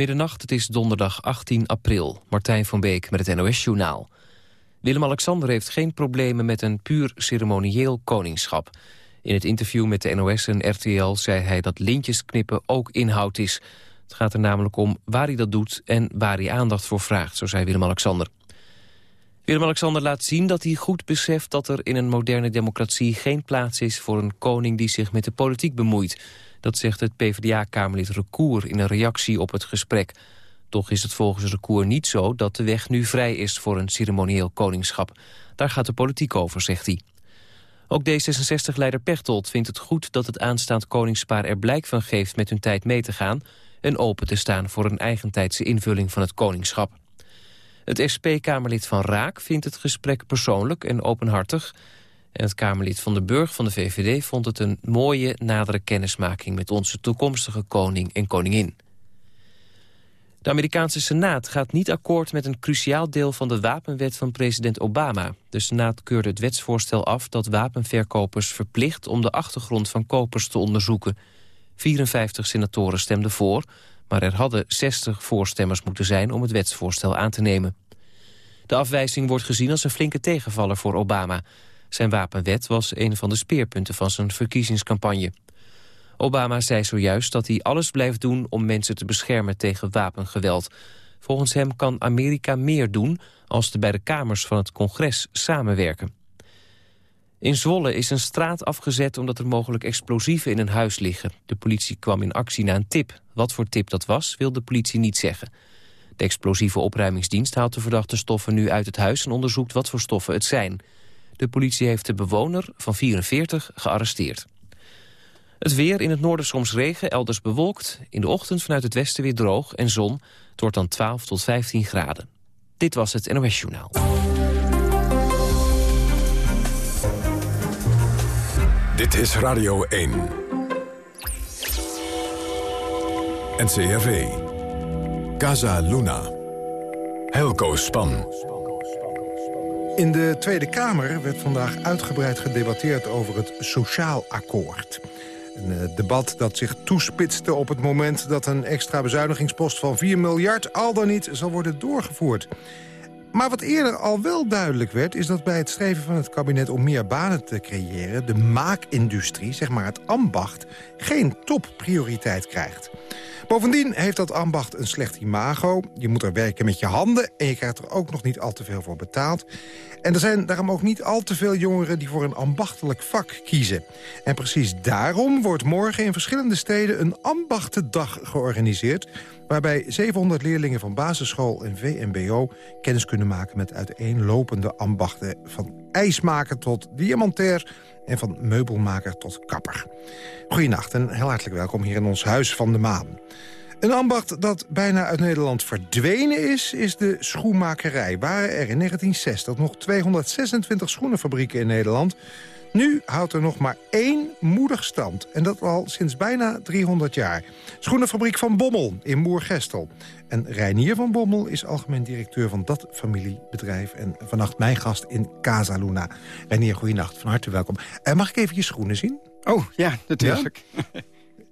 Middernacht, het is donderdag 18 april. Martijn van Beek met het NOS-journaal. Willem-Alexander heeft geen problemen met een puur ceremonieel koningschap. In het interview met de NOS en RTL zei hij dat lintjes knippen ook inhoud is. Het gaat er namelijk om waar hij dat doet en waar hij aandacht voor vraagt, zo zei Willem-Alexander. Willem-Alexander laat zien dat hij goed beseft dat er in een moderne democratie geen plaats is voor een koning die zich met de politiek bemoeit. Dat zegt het PvdA-kamerlid Recour in een reactie op het gesprek. Toch is het volgens Recour niet zo dat de weg nu vrij is voor een ceremonieel koningschap. Daar gaat de politiek over, zegt hij. Ook D66-leider Pechtold vindt het goed dat het aanstaand koningspaar er blijk van geeft met hun tijd mee te gaan en open te staan voor een eigentijdse invulling van het koningschap. Het SP-Kamerlid van Raak vindt het gesprek persoonlijk en openhartig. En het Kamerlid van de Burg van de VVD vond het een mooie nadere kennismaking met onze toekomstige koning en koningin. De Amerikaanse Senaat gaat niet akkoord met een cruciaal deel van de wapenwet van president Obama. De Senaat keurde het wetsvoorstel af dat wapenverkopers verplicht om de achtergrond van kopers te onderzoeken. 54 senatoren stemden voor, maar er hadden 60 voorstemmers moeten zijn om het wetsvoorstel aan te nemen. De afwijzing wordt gezien als een flinke tegenvaller voor Obama. Zijn wapenwet was een van de speerpunten van zijn verkiezingscampagne. Obama zei zojuist dat hij alles blijft doen om mensen te beschermen tegen wapengeweld. Volgens hem kan Amerika meer doen als de beide kamers van het congres samenwerken. In Zwolle is een straat afgezet omdat er mogelijk explosieven in een huis liggen. De politie kwam in actie na een tip. Wat voor tip dat was, wil de politie niet zeggen. De explosieve opruimingsdienst haalt de verdachte stoffen nu uit het huis... en onderzoekt wat voor stoffen het zijn. De politie heeft de bewoner van 44 gearresteerd. Het weer in het noorden soms regen, elders bewolkt. In de ochtend vanuit het westen weer droog en zon. Het wordt dan 12 tot 15 graden. Dit was het NOS Journaal. Dit is Radio 1. NCRV. Casa Luna. Helco Span. In de Tweede Kamer werd vandaag uitgebreid gedebatteerd over het Sociaal Akkoord. Een eh, debat dat zich toespitste op het moment dat een extra bezuinigingspost van 4 miljard al dan niet zal worden doorgevoerd. Maar wat eerder al wel duidelijk werd... is dat bij het streven van het kabinet om meer banen te creëren... de maakindustrie, zeg maar het ambacht, geen topprioriteit krijgt. Bovendien heeft dat ambacht een slecht imago. Je moet er werken met je handen en je krijgt er ook nog niet al te veel voor betaald. En er zijn daarom ook niet al te veel jongeren die voor een ambachtelijk vak kiezen. En precies daarom wordt morgen in verschillende steden een ambachtendag georganiseerd waarbij 700 leerlingen van basisschool en VMBO kennis kunnen maken met uiteenlopende ambachten. Van ijsmaker tot diamantair en van meubelmaker tot kapper. Goedenacht en heel hartelijk welkom hier in ons Huis van de Maan. Een ambacht dat bijna uit Nederland verdwenen is, is de schoenmakerij. Waren er in 1960 nog 226 schoenenfabrieken in Nederland... Nu houdt er nog maar één moedig stand. En dat al sinds bijna 300 jaar. Schoenenfabriek Van Bommel in Moergestel. En Reinier van Bommel is algemeen directeur van dat familiebedrijf. En vannacht mijn gast in Casa Luna. Reinier, goeienacht. Van harte welkom. En mag ik even je schoenen zien? Oh, ja, natuurlijk. Ja?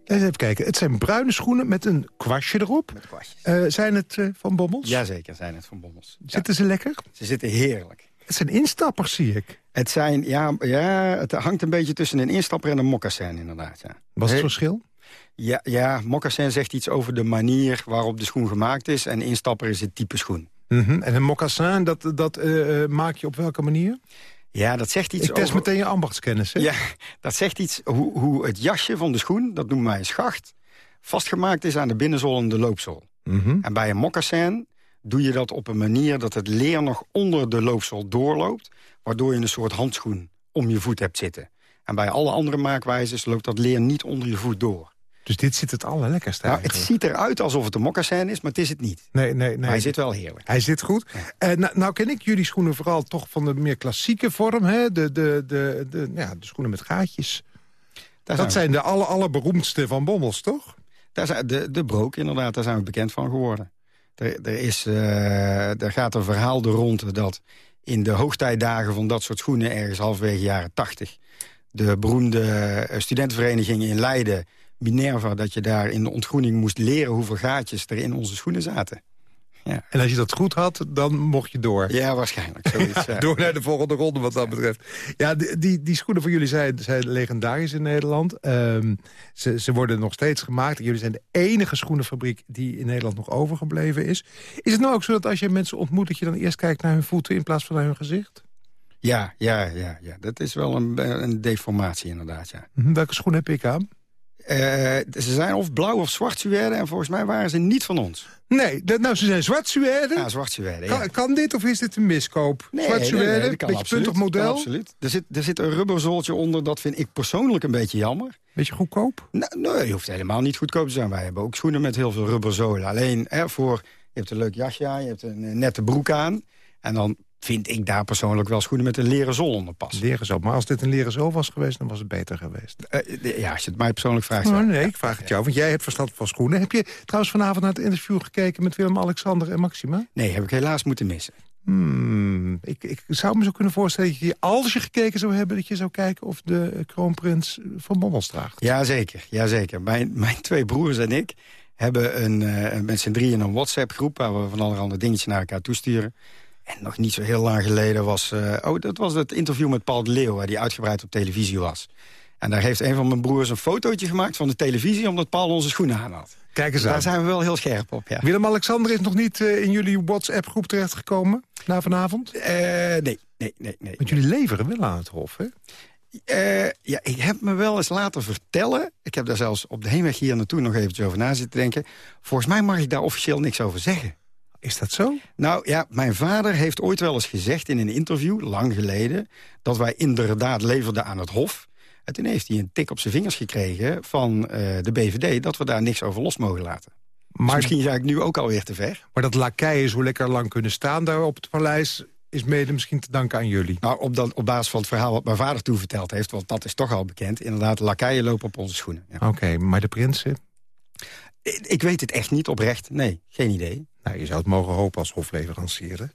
Even kijken. Het zijn bruine schoenen met een kwastje erop. Met kwastjes. Uh, zijn het uh, van Bommels? Jazeker, zijn het van Bommels. Zitten ze lekker? Ze zitten heerlijk. Het zijn instappers, zie ik. Het, zijn, ja, ja, het hangt een beetje tussen een instapper en een moccasin, inderdaad. Ja. Wat is het verschil? Ja, ja, moccasin zegt iets over de manier waarop de schoen gemaakt is... en instapper is het type schoen. Mm -hmm. En een moccasin, dat, dat uh, maak je op welke manier? Ja, dat zegt iets Ik test over... meteen je ambachtskennis, hè? Ja, dat zegt iets hoe, hoe het jasje van de schoen, dat noemen wij een schacht... vastgemaakt is aan de binnenzool en de loopzool. Mm -hmm. En bij een moccasin doe je dat op een manier dat het leer nog onder de loopzool doorloopt... waardoor je een soort handschoen om je voet hebt zitten. En bij alle andere maakwijzes loopt dat leer niet onder je voet door. Dus dit zit het allerlekkerste nou, Het ziet eruit alsof het een moccasin is, maar het is het niet. Nee, nee, nee. Maar hij zit wel heerlijk. Hij zit goed. Ja. Uh, nou, nou, ken ik jullie schoenen vooral toch van de meer klassieke vorm. Hè? De, de, de, de, ja, de schoenen met gaatjes. Daar dat zijn, de aller, allerberoemdste van Bommels, toch? Daar zijn, de, de brook, inderdaad, daar zijn we bekend van geworden. Er, er, is, uh, er gaat een verhaal de rond dat in de hoogtijdagen van dat soort schoenen... ergens halverwege jaren tachtig... de beroemde studentenvereniging in Leiden Minerva... dat je daar in de ontgroening moest leren hoeveel gaatjes er in onze schoenen zaten. Ja. En als je dat goed had, dan mocht je door. Ja, waarschijnlijk. Zoiets, ja. door naar de volgende ronde wat dat betreft. Ja, die, die, die schoenen van jullie zijn, zijn legendarisch in Nederland. Um, ze, ze worden nog steeds gemaakt. Jullie zijn de enige schoenenfabriek die in Nederland nog overgebleven is. Is het nou ook zo dat als je mensen ontmoet... dat je dan eerst kijkt naar hun voeten in plaats van naar hun gezicht? Ja, ja, ja, ja. dat is wel een, een deformatie inderdaad, ja. Mhm, welke schoen heb ik aan? Uh, ze zijn of blauw of zwart suède en volgens mij waren ze niet van ons. Nee, dat, nou, ze zijn zwart suède. Ja, zwart suède, ja. kan, kan, dit of is dit een miskoop? Nee, zwart suède, nee, nee, beetje puntig model. absoluut. Er zit, er zit een rubberzooltje onder, dat vind ik persoonlijk een beetje jammer. Beetje goedkoop? Nou, nee, je hoeft helemaal niet goedkoop te zijn. Wij hebben ook schoenen met heel veel rubberzolen. Alleen hè, voor, je hebt een leuk jasje aan, je hebt een nette broek aan. En dan vind ik daar persoonlijk wel schoenen met een leren zool onder passen. Leren zool. Maar als dit een leren zool was geweest, dan was het beter geweest. Uh, ja, als je het mij persoonlijk vraagt. Oh, nee, ik vraag het jou, want jij hebt verstand van schoenen. Heb je trouwens vanavond naar het interview gekeken met Willem-Alexander en Maxima? Nee, heb ik helaas moeten missen. Hmm, ik, ik zou me zo kunnen voorstellen dat je, als je gekeken zou hebben... dat je zou kijken of de kroonprins van Bommels draagt. Jazeker, jazeker. Mijn, mijn twee broers en ik hebben een, uh, met z'n drieën een WhatsApp-groep... waar we van allerhande dingetjes naar elkaar toesturen. En nog niet zo heel lang geleden was... Uh, oh, dat was het interview met Paul de Leeuw... waar die uitgebreid op televisie was. En daar heeft een van mijn broers een fotootje gemaakt van de televisie... omdat Paul onze schoenen aan had. Kijk eens aan. Daar zijn we wel heel scherp op, ja. Willem-Alexander is nog niet uh, in jullie WhatsApp-groep terechtgekomen na vanavond? Uh, nee, nee, nee, nee. Want jullie leveren wel aan het Hof, hè? Uh, ja, ik heb me wel eens laten vertellen... ik heb daar zelfs op de heenweg hier naartoe nog eventjes over na zitten denken... volgens mij mag ik daar officieel niks over zeggen. Is dat zo? Nou ja, mijn vader heeft ooit wel eens gezegd in een interview, lang geleden... dat wij inderdaad leverden aan het Hof. En toen heeft hij een tik op zijn vingers gekregen van uh, de BVD... dat we daar niks over los mogen laten. Maar, dus misschien ga ik nu ook alweer te ver. Maar dat lakeien zo lekker lang kunnen staan daar op het paleis is mede misschien te danken aan jullie. Nou, op, dan, op basis van het verhaal wat mijn vader toen verteld heeft... want dat is toch al bekend, inderdaad, lakeien lopen op onze schoenen. Ja. Oké, maar de prinsen? Ik, ik weet het echt niet oprecht, nee, geen idee. Nou, je zou het mogen hopen als hofleverancier,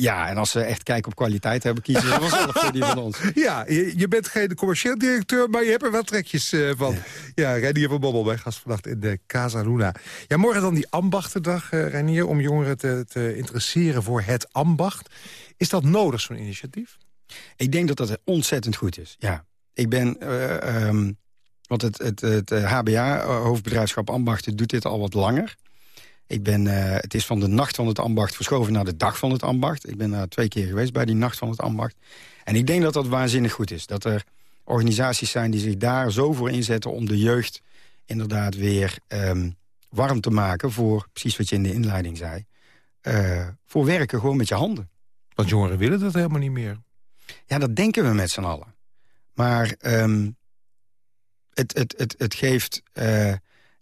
ja, en als ze echt kijken op kwaliteit hebben, kiezen ze vanzelf voor die van ons. Ja, je, bent geen commercieel directeur, maar je hebt er wel trekjes uh, van. Ja, Reinier van Bobbel bij gast vannacht in de Casa Luna. Ja, morgen dan die ambachtendag, uh, Reinier, om jongeren te, te, interesseren voor het ambacht. Is dat nodig, zo'n initiatief? Ik denk dat dat ontzettend goed is, ja. Ik ben... Uh, um, want het, het, het HBA, hoofdbedrijfschap Ambachten, doet dit al wat langer. Ik ben, uh, het is van de nacht van het ambacht verschoven naar de dag van het ambacht. Ik ben daar twee keer geweest bij die nacht van het ambacht. En ik denk dat dat waanzinnig goed is. Dat er organisaties zijn die zich daar zo voor inzetten... om de jeugd inderdaad weer um, warm te maken voor, precies wat je in de inleiding zei... Uh, voor werken gewoon met je handen. Want jongeren willen dat helemaal niet meer. Ja, dat denken we met z'n allen. Maar um, het, het, het, het geeft... Uh,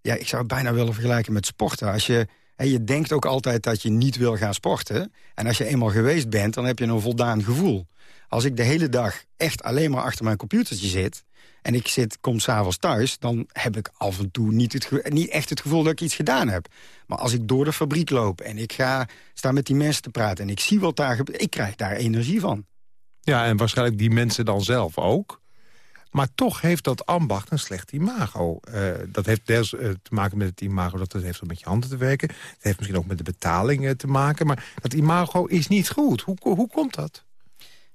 ja, ik zou het bijna willen vergelijken met sporten. Als je en je denkt ook altijd dat je niet wil gaan sporten. En als je eenmaal geweest bent, dan heb je een voldaan gevoel. Als ik de hele dag echt alleen maar achter mijn computertje zit... en ik zit, kom s'avonds thuis... dan heb ik af en toe niet, het niet echt het gevoel dat ik iets gedaan heb. Maar als ik door de fabriek loop en ik ga staan met die mensen te praten... en ik zie wat daar gebeurt, ik krijg daar energie van. Ja, en waarschijnlijk die mensen dan zelf ook. Maar toch heeft dat ambacht een slecht imago. Uh, dat heeft deels uh, te maken met het imago dat het heeft om met je handen te werken. Het heeft misschien ook met de betaling uh, te maken. Maar dat imago is niet goed. Hoe, hoe komt dat?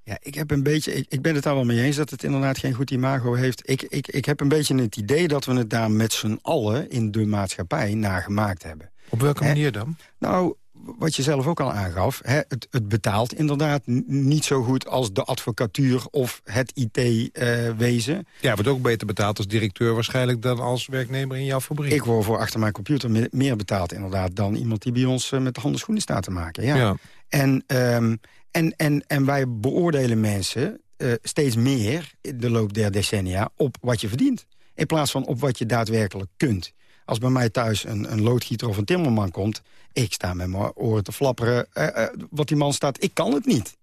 Ja, ik heb een beetje. Ik, ik, ben het daar wel mee eens dat het inderdaad geen goed imago heeft. Ik, ik, ik heb een beetje het idee dat we het daar met z'n allen in de maatschappij naar gemaakt hebben. Op welke manier dan? Nou, wat je zelf ook al aangaf, hè, het, het, betaalt inderdaad niet zo goed als de advocatuur of het IT-wezen. Uh, ja, wordt ook beter betaald als directeur waarschijnlijk dan als werknemer in jouw fabriek. Ik word voor achter mijn computer meer betaald inderdaad dan iemand die bij ons uh, met de handen schoenen staat te maken. Ja. ja. En, um, en, en, en wij beoordelen mensen uh, steeds meer in de loop der decennia op wat je verdient. In plaats van op wat je daadwerkelijk kunt. Als bij mij thuis een, een loodgieter of een timmerman komt... ik sta met mijn oren te flapperen. Uh, uh, wat die man staat, ik kan het niet.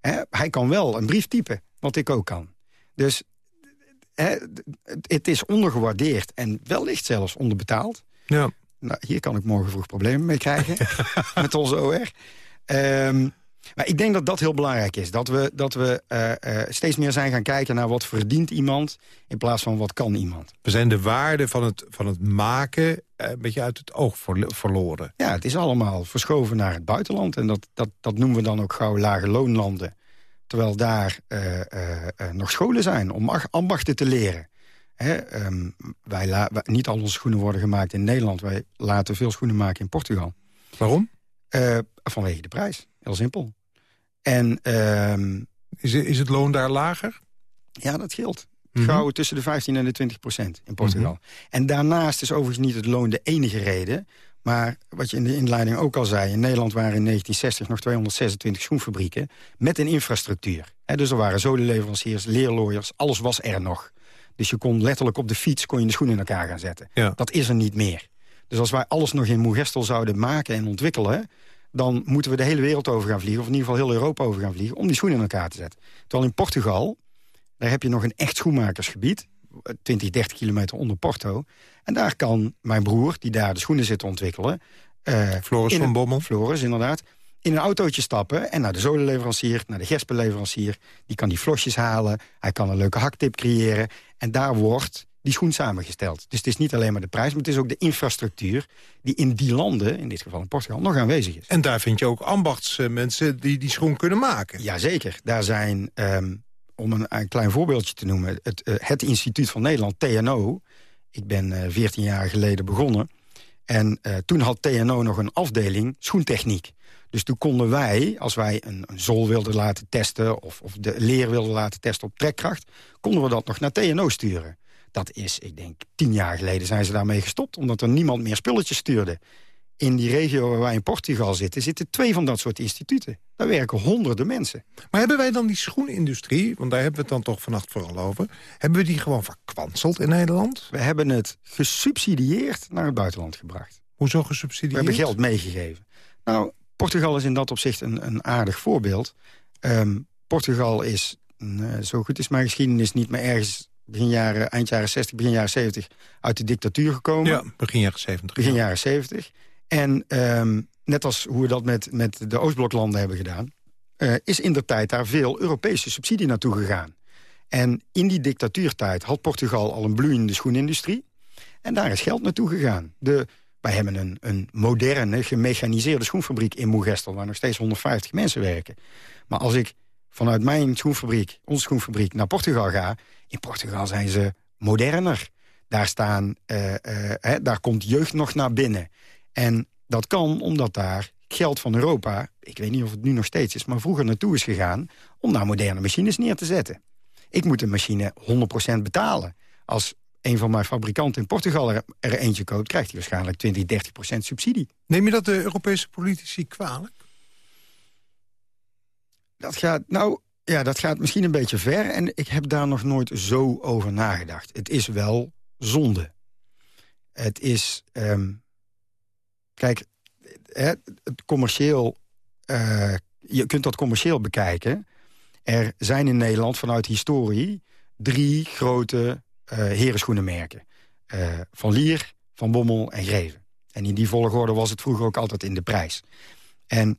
Hè? Hij kan wel een brief typen, wat ik ook kan. Dus hè, het is ondergewaardeerd en wellicht zelfs onderbetaald. Ja. Nou, hier kan ik morgen vroeg problemen mee krijgen met onze OR. Um, Maar ik denk dat dat heel belangrijk is. Dat we, dat we uh, uh, steeds meer zijn gaan kijken naar wat verdient iemand... in plaats van wat kan iemand. We zijn de waarde van het, van het maken uh, een beetje uit het oog verloren. Ja, het is allemaal verschoven naar het buitenland. En dat, dat, dat noemen we dan ook gauw lage loonlanden. Terwijl daar nog scholen zijn om ambachten te leren. Hè, um, wij, wij niet al onze schoenen worden gemaakt in Nederland. Wij laten veel schoenen maken in Portugal. Waarom? vanwege de prijs. Heel simpel. En, uh, is, is het loon daar lager? Ja, dat geldt. Mm tussen de 15 en de 20 procent in Portugal. Mhm. En daarnaast is overigens niet het loon de enige reden. Maar wat je in de inleiding ook al zei... in Nederland waren in 1960 nog 226 schoenfabrieken... met een infrastructuur. dus er waren zodenleveranciers, leerlooiers, alles was er nog. Dus je kon letterlijk op de fiets kon je de schoenen in elkaar gaan zetten. Ja. Dat is er niet meer. Dus als wij alles nog in Moegestel zouden maken en ontwikkelen dan moeten we de hele wereld over gaan vliegen... of in ieder geval heel Europa over gaan vliegen... om die schoenen in elkaar te zetten. Terwijl in Portugal, daar heb je nog een echt schoenmakersgebied... 20, 30 kilometer onder Porto. En daar kan mijn broer, die daar de schoenen zit te ontwikkelen... Uh, Floris van Bommel. Floris, inderdaad. In een autootje stappen en naar de zolenleverancier, naar de gespenleverancier. Die kan die flosjes halen, hij kan een leuke haktip creëren. En daar wordt die schoen samengesteld. Dus het is niet alleen maar de prijs, maar het is ook de infrastructuur... die in die landen, in dit geval in Portugal, nog aanwezig is. En daar vind je ook ambachtsmensen die die schoen kunnen maken. Jazeker. Daar zijn, um, om een, een, klein voorbeeldje te noemen... Het, uh, het instituut van Nederland, TNO... Ik ben uh, 14 jaar geleden begonnen. En uh, toen had TNO nog een afdeling schoentechniek. Dus toen konden wij, als wij een, een zool wilden laten testen... Of, of de leer wilden laten testen op trekkracht... konden we dat nog naar TNO sturen. Dat is, ik denk, tien jaar geleden zijn ze daarmee gestopt... omdat er niemand meer spulletjes stuurde. In die regio waar wij in Portugal zitten... zitten twee van dat soort instituten. Daar werken honderden mensen. Maar hebben wij dan die schoenindustrie... want daar hebben we het dan toch vannacht vooral over... hebben we die gewoon verkwanseld in Nederland? We hebben het gesubsidieerd naar het buitenland gebracht. Hoezo gesubsidieerd? We hebben geld meegegeven. Nou, Portugal is in dat opzicht een, een aardig voorbeeld. Um, Portugal is, uh, zo goed is mijn geschiedenis niet... maar ergens begin jaren, eind jaren 60, begin jaren 70 uit de dictatuur gekomen. Ja, begin jaren 70. Begin jaren 70. En um, net als hoe we dat met, met de Oostbloklanden hebben gedaan... Uh, is in de tijd daar veel Europese subsidie naartoe gegaan. En in die dictatuurtijd had Portugal al een bloeiende schoenindustrie. En daar is geld naartoe gegaan. De, wij hebben een, een moderne, gemechaniseerde schoenfabriek in Moegestel... waar nog steeds 150 mensen werken. Maar als ik vanuit mijn schoenfabriek, onze schoenfabriek, naar Portugal ga... in Portugal zijn ze moderner. Daar, staan, uh, uh, hè, daar komt jeugd nog naar binnen. En dat kan omdat daar geld van Europa... ik weet niet of het nu nog steeds is, maar vroeger naartoe is gegaan... om daar moderne machines neer te zetten. Ik moet een machine 100% betalen. Als een van mijn fabrikanten in Portugal er, er eentje koopt... krijgt hij waarschijnlijk 20, 30% subsidie. Neem je dat de Europese politici kwalijk? Dat gaat, nou, ja, dat gaat misschien een beetje ver. En ik heb daar nog nooit zo over nagedacht. Het is wel zonde. Het is... Um, kijk, het, het commercieel... Uh, je kunt dat commercieel bekijken. Er zijn in Nederland vanuit historie drie grote uh, herenschoenenmerken. Uh, van Lier, Van Bommel en Greven. En in die volgorde was het vroeger ook altijd in de prijs. En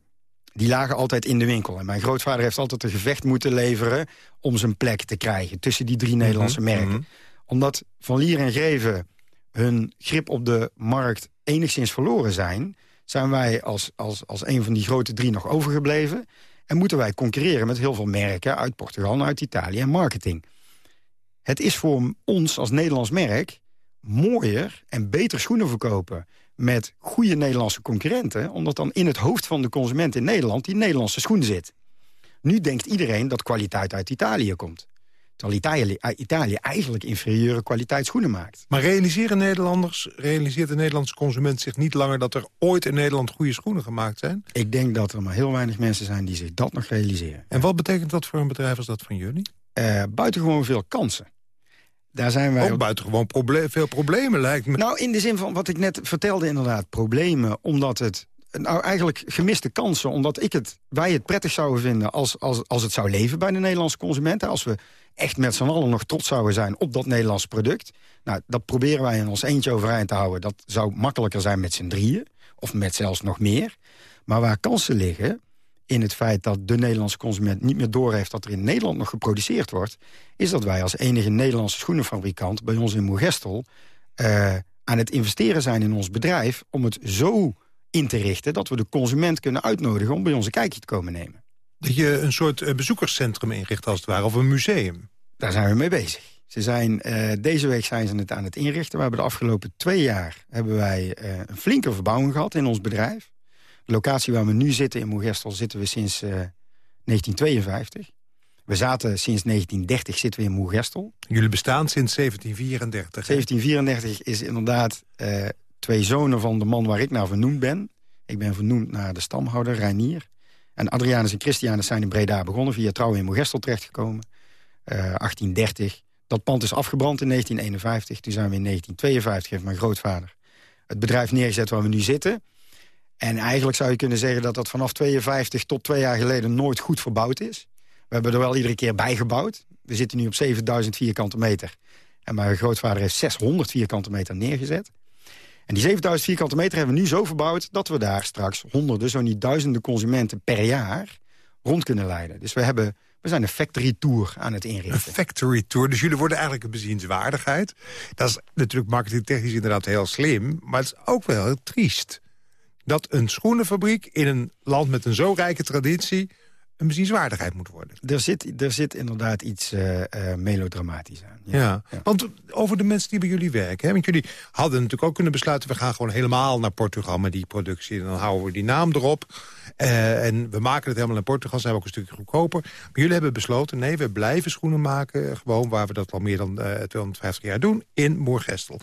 die lagen altijd in de winkel. En mijn grootvader heeft altijd een gevecht moeten leveren... om zijn plek te krijgen tussen die drie Nederlandse mhm, merken. Mhm. Omdat Van Lier en Greven hun grip op de markt enigszins verloren zijn... zijn wij als, als, als een van die grote drie nog overgebleven... en moeten wij concurreren met heel veel merken uit Portugal en uit Italië en marketing. Het is voor ons als Nederlands merk mooier en beter schoenen verkopen met goede Nederlandse concurrenten... omdat dan in het hoofd van de consument in Nederland die Nederlandse schoen zit. Nu denkt iedereen dat kwaliteit uit Italië komt. Terwijl Italië, Italië eigenlijk inferieure kwaliteit schoenen maakt. Maar realiseren Nederlanders, realiseert de Nederlandse consument zich niet langer... dat er ooit in Nederland goede schoenen gemaakt zijn? Ik denk dat er maar heel weinig mensen zijn die zich dat nog realiseren. En wat betekent dat voor een bedrijf als dat van jullie? Uh, buitengewoon veel kansen. Daar zijn wij ook, buitengewoon veel problemen, lijkt me. Nou, in de zin van wat ik net vertelde inderdaad. Problemen, omdat het... Nou, eigenlijk gemiste kansen, omdat ik het, wij het prettig zouden vinden... Als, als, als het zou leven bij de Nederlandse consumenten. Als we echt met z'n allen nog trots zouden zijn op dat Nederlandse product. Nou, dat proberen wij in ons eentje overeind te houden. Dat zou makkelijker zijn met z'n drieën. Of met zelfs nog meer. Maar waar kansen liggen, in het feit dat de Nederlandse consument niet meer doorheeft... dat er in Nederland nog geproduceerd wordt... is dat wij als enige Nederlandse schoenenfabrikant bij ons in Moergestel... Uh, aan het investeren zijn in ons bedrijf... om het zo in te richten dat we de consument kunnen uitnodigen... om bij ons een kijkje te komen nemen. Dat je een soort eh, bezoekerscentrum inricht als het ware, of een museum? Daar zijn we mee bezig. Ze zijn, uh, deze week zijn ze het aan het inrichten. We hebben de afgelopen twee jaar hebben wij uh, een flinke verbouwing gehad in ons bedrijf. De locatie waar we nu zitten in Moergestel zitten we sinds uh, 1952. We zaten sinds 1930 zitten we in Moergestel. Jullie bestaan sinds 1734. 1734 is inderdaad twee zonen van de man waar ik naar vernoemd ben. Ik ben vernoemd naar de stamhouder, Reinier. En Adrianus en Christianus zijn in Breda begonnen... via trouwen in Moergestel terechtgekomen. 1830. Dat pand is afgebrand in 1951. Toen zijn we in 1952, heeft mijn grootvader het bedrijf neergezet waar we nu zitten. En eigenlijk zou je kunnen zeggen dat dat vanaf 52 tot twee jaar geleden nooit goed verbouwd is. We hebben er wel iedere keer bijgebouwd. We zitten nu op 7000 vierkante meter. En mijn grootvader heeft 600 vierkante meter neergezet. En die 7000 vierkante meter hebben we nu zo verbouwd... dat we daar straks honderden, zo niet duizenden consumenten per jaar rond kunnen leiden. Dus we hebben we zijn een factory tour aan het inrichten. Een factory tour, dus jullie worden eigenlijk een bezienswaardigheid. Dat is natuurlijk marketingtechnisch inderdaad heel slim... maar het is ook wel heel triest. Dat een schoenenfabriek in een land met een zo rijke traditie een bezienswaardigheid moet worden. Er zit, er zit inderdaad iets uh, uh, melodramatisch aan. Ja. ja. want over de mensen die bij jullie werken. Hè? Want jullie hadden natuurlijk ook kunnen besluiten... we gaan gewoon helemaal naar Portugal met die productie. En dan houden we die naam erop. Uh, en we maken het helemaal in Portugal. zijn we ook een stukje goedkoper. Maar jullie hebben besloten... nee, we blijven schoenen maken. Gewoon waar we dat al meer dan 250 jaar doen. In Moergestel.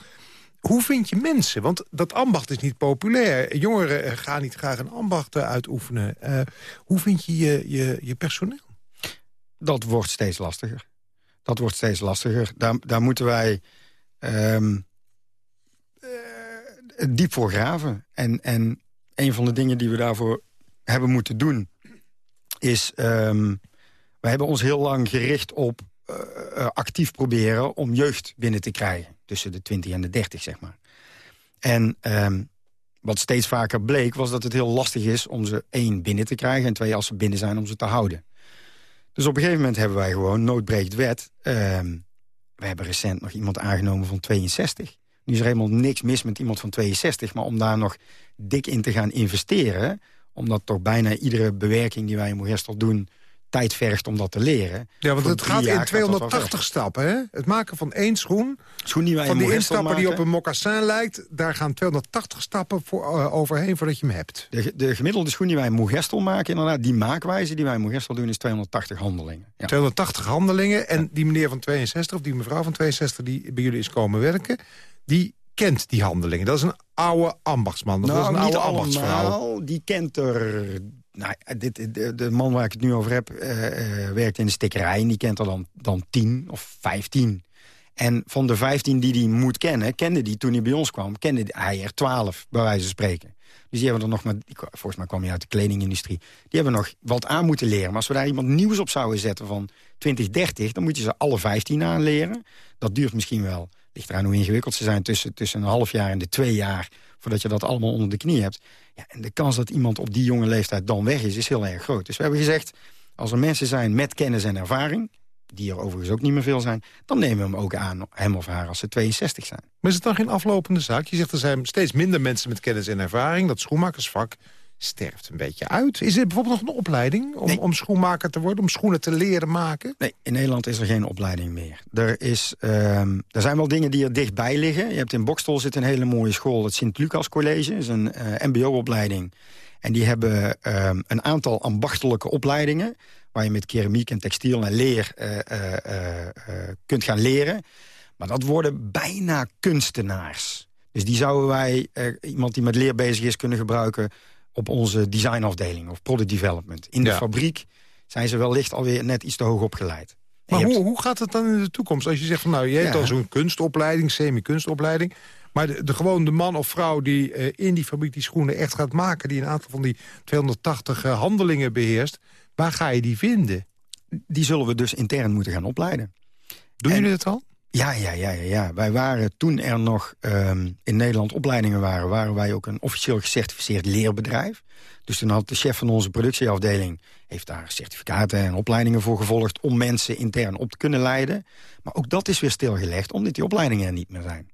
Hoe vind je mensen? Want dat ambacht is niet populair. Jongeren eh, gaan niet graag een ambacht uh, uitoefenen. Uh, hoe vind je je, je je, personeel? Dat wordt steeds lastiger. Dat wordt steeds lastiger. Daar, daar moeten wij uh, diep voor graven. En, en een van de dingen die we daarvoor hebben moeten doen... is, um, wij hebben ons heel lang gericht op actief proberen om jeugd binnen te krijgen tussen de 20 en de 30, zeg maar. En um, wat steeds vaker bleek, was dat het heel lastig is om ze één binnen te krijgen... en twee, als ze binnen zijn, om ze te houden. Dus op een gegeven moment hebben wij gewoon noodbreekt wet. Um, we hebben recent nog iemand aangenomen van 62. Nu is er helemaal niks mis met iemand van 62... maar om daar nog dik in te gaan investeren... omdat toch bijna iedere bewerking die wij in Moegestel doen tijd vergt om dat te leren. Ja, want het gaat in 280 stappen, hè? Het maken van één schoen. schoen die wij van die instappen die op een mocassin lijkt... daar gaan 280 stappen voor, uh, overheen voordat je hem hebt. De, de gemiddelde schoen die wij in Moegestel maken, inderdaad... die maakwijze die wij in Moegestel doen, is 280 handelingen. Ja. 280 handelingen. En die meneer van 62, of die mevrouw van 62... die bij jullie is komen werken... die kent die handelingen. Dat is een oude ambachtsman. Dat nou, is een oude ambachtsvrouw. Die kent er nou, dit, de, de, man waar ik het nu over heb, uh, werkt in de stikkerij... en die kent er dan, dan tien of vijftien. En van de vijftien die hij moet kennen, kende die toen hij bij ons kwam... kende hij er twaalf, bij wijze van spreken. Dus die hebben er nog maar, volgens mij kwam hij uit de kledingindustrie... die hebben nog wat aan moeten leren. Maar als we daar iemand nieuws op zouden zetten van 2030... dan moet je ze alle vijftien aanleren. Dat duurt misschien wel, ligt eraan hoe ingewikkeld ze zijn... tussen, tussen een half jaar en de twee jaar voordat je dat allemaal onder de knie hebt. Ja, en de kans dat iemand op die jonge leeftijd dan weg is, is heel erg groot. Dus we hebben gezegd, als er mensen zijn met kennis en ervaring... die er overigens ook niet meer veel zijn... dan nemen we hem ook aan, hem of haar, als ze 62 zijn. Maar is het dan geen aflopende zaak? Je zegt, er zijn steeds minder mensen met kennis en ervaring. Dat schoenmakersvak sterft een beetje uit. Is er bijvoorbeeld nog een opleiding om, om schoenmaker te worden? Om schoenen te leren maken? Nee, in Nederland is er geen opleiding meer. Er, is, um, er zijn wel dingen die er dichtbij liggen. Je hebt in Bokstol zit een hele mooie school, het Sint-Lucas College. is een uh, mbo-opleiding. En die hebben um, een aantal ambachtelijke opleidingen... waar je met keramiek en textiel en leer uh, uh, kunt gaan leren. Maar dat worden bijna kunstenaars. Dus die zouden wij, iemand die met leer bezig is, kunnen gebruiken op onze designafdeling of product development. In de fabriek zijn ze wellicht alweer net iets te hoog opgeleid. Maar hoe, hoe gaat het dan in de toekomst? Als je zegt van nou, je hebt al zo'n kunstopleiding, semi-kunstopleiding. Maar de, de, gewoon de man of vrouw die uh, in die fabriek die schoenen echt gaat maken... die een aantal van die 280 uh, handelingen beheerst... waar ga je die vinden? Die zullen we dus intern moeten gaan opleiden. Doen jullie dat al? Ja, ja, ja, ja, ja. Wij waren toen er nog ehm, in Nederland opleidingen waren... waren wij ook een officieel gecertificeerd leerbedrijf. Dus toen had de chef van onze productieafdeling... heeft daar certificaten en opleidingen voor gevolgd... om mensen intern op te kunnen leiden. Maar ook dat is weer stilgelegd, omdat die opleidingen er niet meer zijn.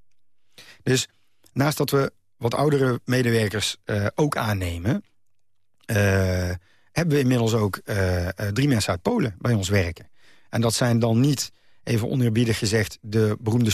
Dus naast dat we wat oudere medewerkers uh, ook aannemen... Uh, hebben we inmiddels ook uh, drie mensen uit Polen bij ons werken. En dat zijn dan niet even oneerbiedig gezegd, de beroemde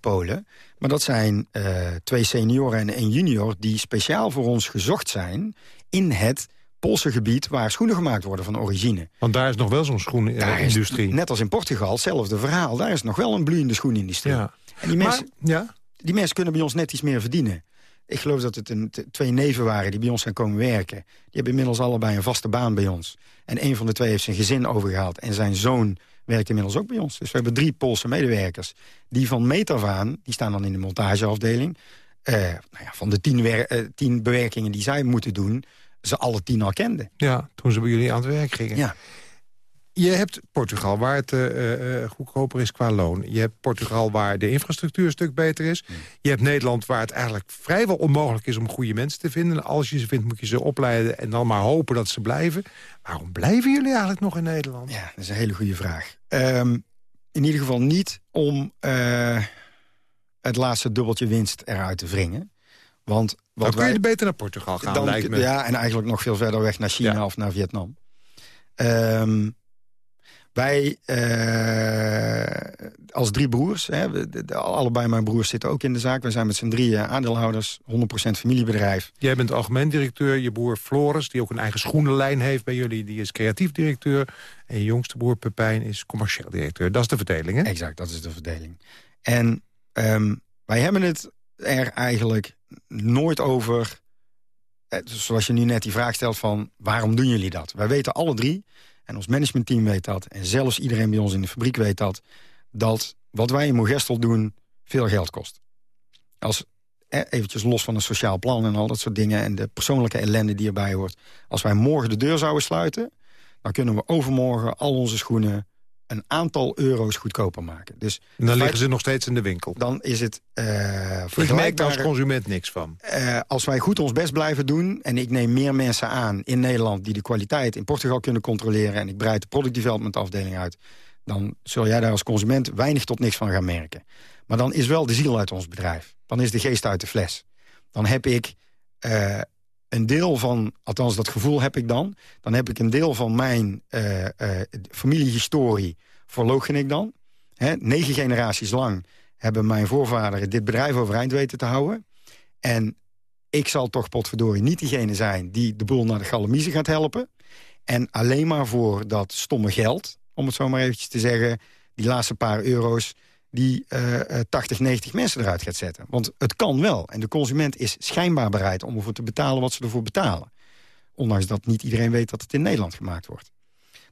Polen. Maar dat zijn uh, twee senioren en een junior die speciaal voor ons gezocht zijn... in het Poolse gebied waar schoenen gemaakt worden van origine. Want daar is nog wel zo'n schoenindustrie. Net als in Portugal, hetzelfde verhaal. Daar is nog wel een bloeiende schoenindustrie. Ja. En die mensen, ja? die mensen kunnen bij ons net iets meer verdienen. Ik geloof dat het een, twee neven waren die bij ons zijn komen werken. Die hebben inmiddels allebei een vaste baan bij ons. En een van de twee heeft zijn gezin overgehaald. En zijn zoon werkt inmiddels ook bij ons. Dus we hebben drie Poolse medewerkers. Die van meet af aan, die staan dan in de montageafdeling... Uh, nou ja, van de tien, uh, tien bewerkingen die zij moeten doen... ze alle tien al kenden. Ja, toen ze bij jullie aan het werk gingen. Ja. Je hebt Portugal, waar het uh, goedkoper is qua loon. Je hebt Portugal, waar de infrastructuur een stuk beter is. Mm. Je hebt Nederland, waar het eigenlijk vrijwel onmogelijk is... om goede mensen te vinden. Als je ze vindt, moet je ze opleiden en dan maar hopen dat ze blijven. Waarom blijven jullie eigenlijk nog in Nederland? Ja, dat is een hele goede vraag. Um, in ieder geval niet om uh, het laatste dubbeltje winst eruit te wringen. Want wat dan kun wij, je beter naar Portugal gaan, dan, lijkt me. Ja, en eigenlijk nog veel verder weg naar China ja. of naar Vietnam. Um, wij, uh, als drie broers, hè, de, de, allebei mijn broers zitten ook in de zaak. Wij zijn met z'n drieën aandeelhouders, 100% familiebedrijf. Jij bent algemeen directeur, je broer Floris, die ook een eigen schoenenlijn heeft bij jullie, die is creatief directeur. En je jongste broer Pepijn is commercieel directeur. Dat is de verdeling, hè? Exact, dat is de verdeling. En um, wij hebben het er eigenlijk nooit over... Eh, zoals je nu net die vraag stelt van, waarom doen jullie dat? Wij weten alle drie en ons managementteam weet dat. En zelfs iedereen bij ons in de fabriek weet dat. Dat wat wij in Mogestel doen veel geld kost. Als, eventjes los van een sociaal plan en al dat soort dingen... en de persoonlijke ellende die erbij hoort. Als wij morgen de deur zouden sluiten... dan kunnen we overmorgen al onze schoenen een aantal euro's goedkoper maken. Dus dan liggen ze nog steeds in de winkel. Dan is het uh, Ik merk daar als consument niks van. Uh, als wij goed ons best blijven doen... en ik neem meer mensen aan in Nederland... die de kwaliteit in Portugal kunnen controleren... en ik breid de product development afdeling uit... dan zul jij daar als consument weinig tot niks van gaan merken. Maar dan is wel de ziel uit ons bedrijf. Dan is de geest uit de fles. Dan heb ik uh, een deel van, althans dat gevoel heb ik dan... dan heb ik een deel van mijn uh, uh, familiehistorie, verlogen ik dan. Hè, negen generaties lang hebben mijn voorvaderen dit bedrijf overeind weten te houden. En ik zal toch potverdorie niet diegene zijn... die de boel naar de galamiezen gaat helpen. En alleen maar voor dat stomme geld, om het zo maar eventjes te zeggen... die laatste paar euro's die uh, 80, 90 mensen eruit gaat zetten. Want het kan wel. En de consument is schijnbaar bereid om ervoor te betalen wat ze ervoor betalen. Ondanks dat niet iedereen weet dat het in Nederland gemaakt wordt.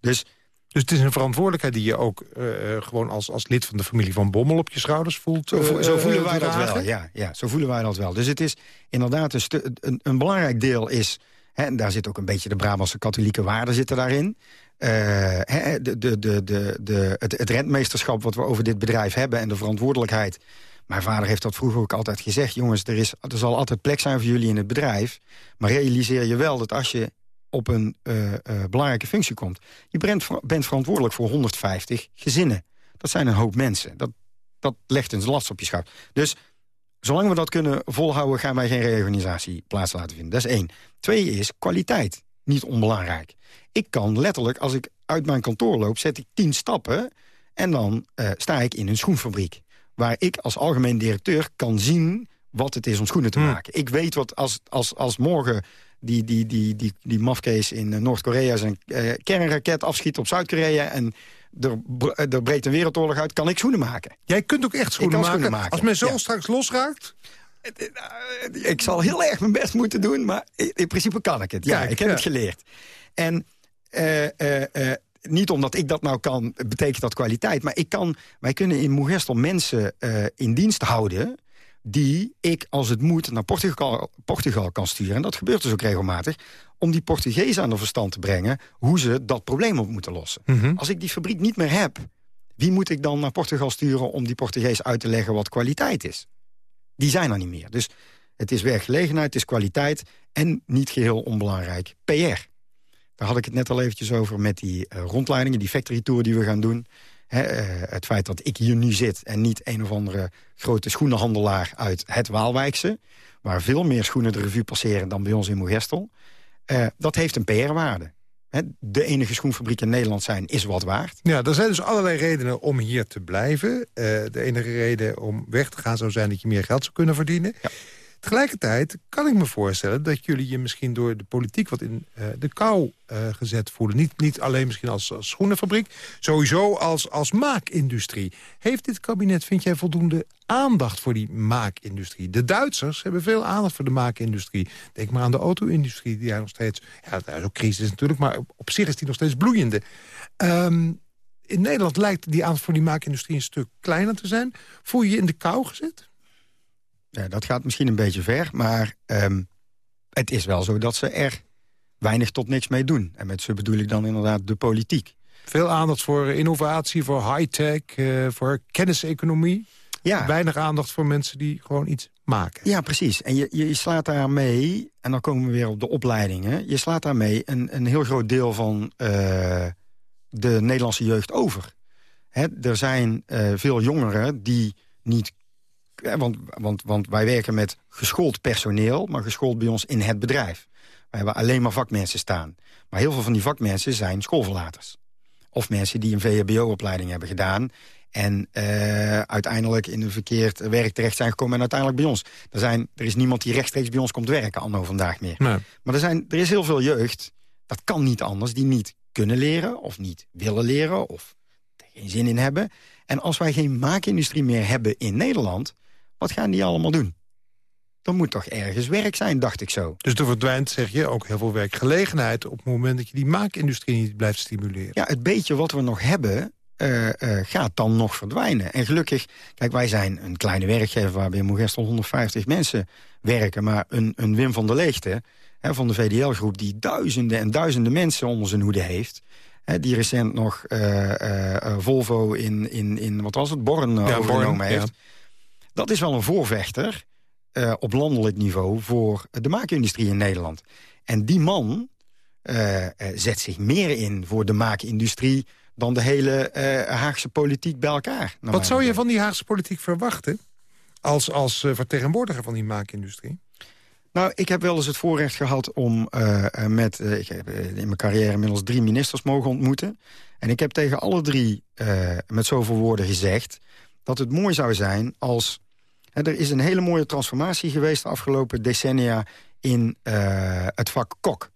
Dus, dus het is een verantwoordelijkheid die je ook uh, gewoon als, als lid van de familie van Bommel op je schouders voelt? Zo, zo voelen wij dat wel, ja, ja. Zo voelen wij dat wel. Dus het is inderdaad een, een, een belangrijk deel is... Hè, en daar zit ook een beetje de Brabantse katholieke waarden zitten daarin. Uh, de, de, de, de, het, het rentmeesterschap wat we over dit bedrijf hebben... en de verantwoordelijkheid. Mijn vader heeft dat vroeger ook altijd gezegd. Jongens, er, is, er zal altijd plek zijn voor jullie in het bedrijf. Maar realiseer je wel dat als je op een uh, uh, belangrijke functie komt... je bent, bent verantwoordelijk voor 150 gezinnen. Dat zijn een hoop mensen. Dat, dat legt een last op je schouder. Dus zolang we dat kunnen volhouden... gaan wij geen reorganisatie plaats laten vinden. Dat is één. Twee is kwaliteit. Niet onbelangrijk. Ik kan letterlijk, als ik uit mijn kantoor loop, zet ik tien stappen... en dan uh, sta ik in een schoenfabriek. Waar ik als algemeen directeur kan zien wat het is om schoenen te hmm. maken. Ik weet wat als, als, als morgen die, die, die, die, die mafkees in uh, Noord-Korea... zijn uh, kernraket afschiet op Zuid-Korea... en er, er breekt een wereldoorlog uit, kan ik schoenen maken. Jij kunt ook echt schoenen, maken. schoenen maken. Als mijn zoon ja. straks losraakt... Ik zal heel erg mijn best moeten doen, maar in principe kan ik het. Ja, ik heb het geleerd. En uh, uh, uh, niet omdat ik dat nou kan, betekent dat kwaliteit. Maar ik kan, wij kunnen in Moegestel mensen in dienst houden... die ik, als het moet, naar Portugal, Portugal kan sturen. En dat gebeurt dus ook regelmatig. Om die Portugezen aan de verstand te brengen... hoe ze dat probleem op moeten lossen. Mm -hmm. Als ik die fabriek niet meer heb wie moet ik dan naar Portugal sturen om die Portugees uit te leggen wat kwaliteit is? Die zijn er niet meer. Dus het is werkgelegenheid, het is kwaliteit en niet geheel onbelangrijk, PR. Daar had ik het net al eventjes over met die uh, rondleidingen, die factory tour die we gaan doen. uh, het feit dat ik hier nu zit en niet een of andere grote schoenenhandelaar uit het Waalwijkse... waar veel meer schoenen de revue passeren dan bij ons in Mogestel... Uh, dat heeft een PR-waarde de enige schoenfabriek in Nederland zijn, is wat waard. Ja, er zijn dus allerlei redenen om hier te blijven. Uh, de enige reden om weg te gaan zou zijn dat je meer geld zou kunnen verdienen. Ja. Tegelijkertijd kan ik me voorstellen dat jullie je misschien door de politiek wat in uh, de kou uh, gezet voelen. Niet, niet alleen misschien als, schoenenfabriek, sowieso als, als maakindustrie. Heeft dit kabinet, vind jij, voldoende aandacht voor die maakindustrie? De Duitsers hebben veel aandacht voor de maakindustrie. Denk maar aan de auto-industrie, die daar nog steeds... Ja, daar is ook crisis natuurlijk, maar op zich is die nog steeds bloeiende. Um, in Nederland lijkt die aandacht voor die maakindustrie een stuk kleiner te zijn. Voel je je in de kou gezet? Ja, dat gaat misschien een beetje ver, maar um, het is wel zo dat ze er weinig tot niks mee doen. En met ze bedoel ik dan inderdaad de politiek. Veel aandacht voor innovatie, voor high-tech, uh, voor kenniseconomie. Ja. Weinig aandacht voor mensen die gewoon iets maken. Ja, precies. En je, je slaat daarmee, en dan komen we weer op de opleidingen... je slaat daarmee een, een heel groot deel van uh, de Nederlandse jeugd over. Hè, er zijn uh, veel jongeren die niet want, want, want wij werken met geschoold personeel, maar geschoold bij ons in het bedrijf. We hebben alleen maar vakmensen staan. Maar heel veel van die vakmensen zijn schoolverlaters. Of mensen die een VHBO-opleiding hebben gedaan... en uh, uiteindelijk in een verkeerd werk terecht zijn gekomen... en uiteindelijk bij ons. Er, zijn, er is niemand die rechtstreeks bij ons komt werken, anno vandaag meer. Nee. Maar er, zijn, er is heel veel jeugd, dat kan niet anders... die niet kunnen leren of niet willen leren of er geen zin in hebben. En als wij geen maakindustrie meer hebben in Nederland... Wat gaan die allemaal doen? Er moet toch ergens werk zijn, dacht ik zo. Dus er verdwijnt, zeg je, ook heel veel werkgelegenheid... op het moment dat je die maakindustrie niet blijft stimuleren. Ja, het beetje wat we nog hebben, uh, uh, gaat dan nog verdwijnen. En gelukkig, kijk, wij zijn een kleine werkgever... waar bij Mogestel 150 mensen werken... maar een, een Wim van der Leegte hè, van de VDL-groep... die duizenden en duizenden mensen onder zijn hoede heeft... Hè, die recent nog uh, Volvo in, in, in, wat was het, Born ja, overgenomen Born, heeft... Ja dat is wel een voorvechter uh, op landelijk niveau voor de maakindustrie in Nederland. En die man uh, zet zich meer in voor de maakindustrie dan de hele Haagse politiek bij elkaar. Wat zou je van die Haagse politiek verwachten als, als vertegenwoordiger van die maakindustrie? Nou, ik heb wel eens het voorrecht gehad om uh, met... Uh, ik heb in mijn carrière inmiddels drie ministers mogen ontmoeten. En ik heb tegen alle drie uh, met zoveel woorden gezegd... dat het mooi zou zijn als er is een hele mooie transformatie geweest de afgelopen decennia in uh, het vak kok,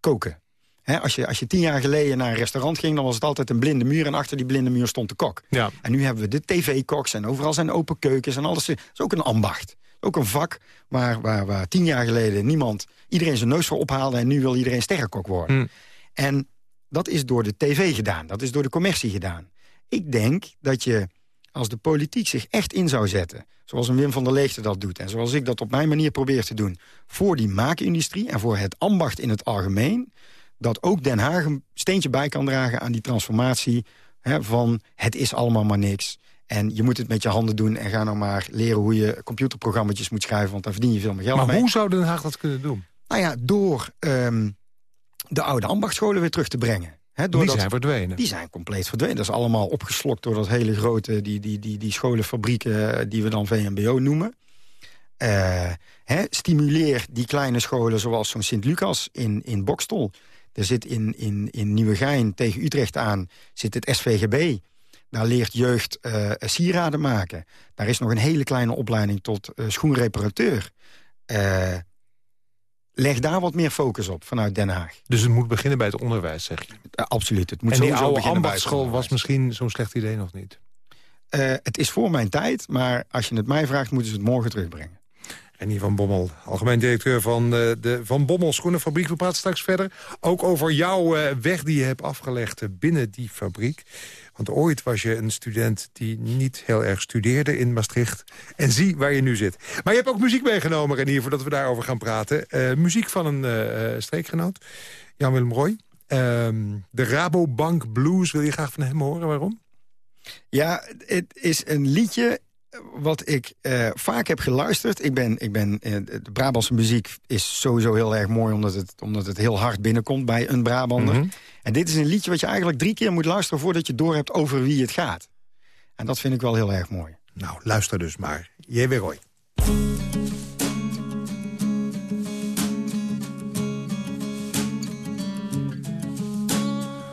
koken. als, je, als je tien jaar geleden naar een restaurant ging... dan was het altijd een blinde muur en achter die blinde muur stond de kok. Ja. En nu hebben we de tv-koks en overal zijn open keukens en alles. Dat is ook een ambacht. Ook een vak waar, waar, waar tien jaar geleden niemand... iedereen zijn neus voor ophaalde en nu wil iedereen sterrenkok worden. Hmm. En dat is door de tv gedaan. Dat is door de commercie gedaan. Ik denk dat je als de politiek zich echt in zou zetten... zoals een Wim van der Leegte dat doet... en zoals ik dat op mijn manier probeer te doen... voor die maakindustrie en voor het ambacht in het algemeen... dat ook Den Haag een steentje bij kan dragen aan die transformatie... Hè, van het is allemaal maar niks... En je moet het met je handen doen en ga nou maar leren hoe je computerprogramma's moet schrijven, want daar verdien je veel meer geld maar mee. Maar hoe zou Den Haag dat kunnen doen? Nou ja, door um, de oude ambachtscholen weer terug te brengen die zijn verdwenen. Die zijn compleet verdwenen. Dat is allemaal opgeslokt door dat hele grote... die, die, die, die scholenfabrieken eh, die we dan VMBO noemen. Uh, stimuleer die kleine scholen zoals zo'n Sint-Lucas in, in Bokstol. Er zit in, in, in Nieuwegein tegen Utrecht aan zit het SVGB. Daar leert jeugd uh, sieraden maken. Daar is nog een hele kleine opleiding tot uh, schoenreparateur. Leg daar wat meer focus op vanuit Den Haag. Dus het moet beginnen bij het onderwijs, zeg je? Uh, absoluut. Het moet en die oude ambachtschool was misschien zo'n slecht idee nog niet? Uh, het is voor mijn tijd, maar als je het mij vraagt... moeten ze het morgen terugbrengen. Renier van Bommel, algemeen directeur van uh, de Van Bommel Schoenenfabriek. We praten straks verder ook over jouw uh, weg die je hebt afgelegd binnen die fabriek. Want ooit was je een student die niet heel erg studeerde in Maastricht. En zie waar je nu zit. Maar je hebt ook muziek meegenomen, Renier, voordat we daarover gaan praten. Muziek van een streekgenoot, Jan-Willem Roy. Uh, de Rabobank Blues, wil je graag van hem horen? Waarom? Ja, het is een liedje wat ik uh, vaak heb geluisterd. Ik ben, ik ben, uh, de Brabantse muziek is sowieso heel erg mooi... omdat het, omdat het heel hard binnenkomt bij een Brabander. Mm -hmm. En dit is een liedje wat je eigenlijk drie keer moet luisteren... voordat je door hebt over wie het gaat. En dat vind ik wel heel erg mooi. Nou, luister dus maar. J.W. Roy.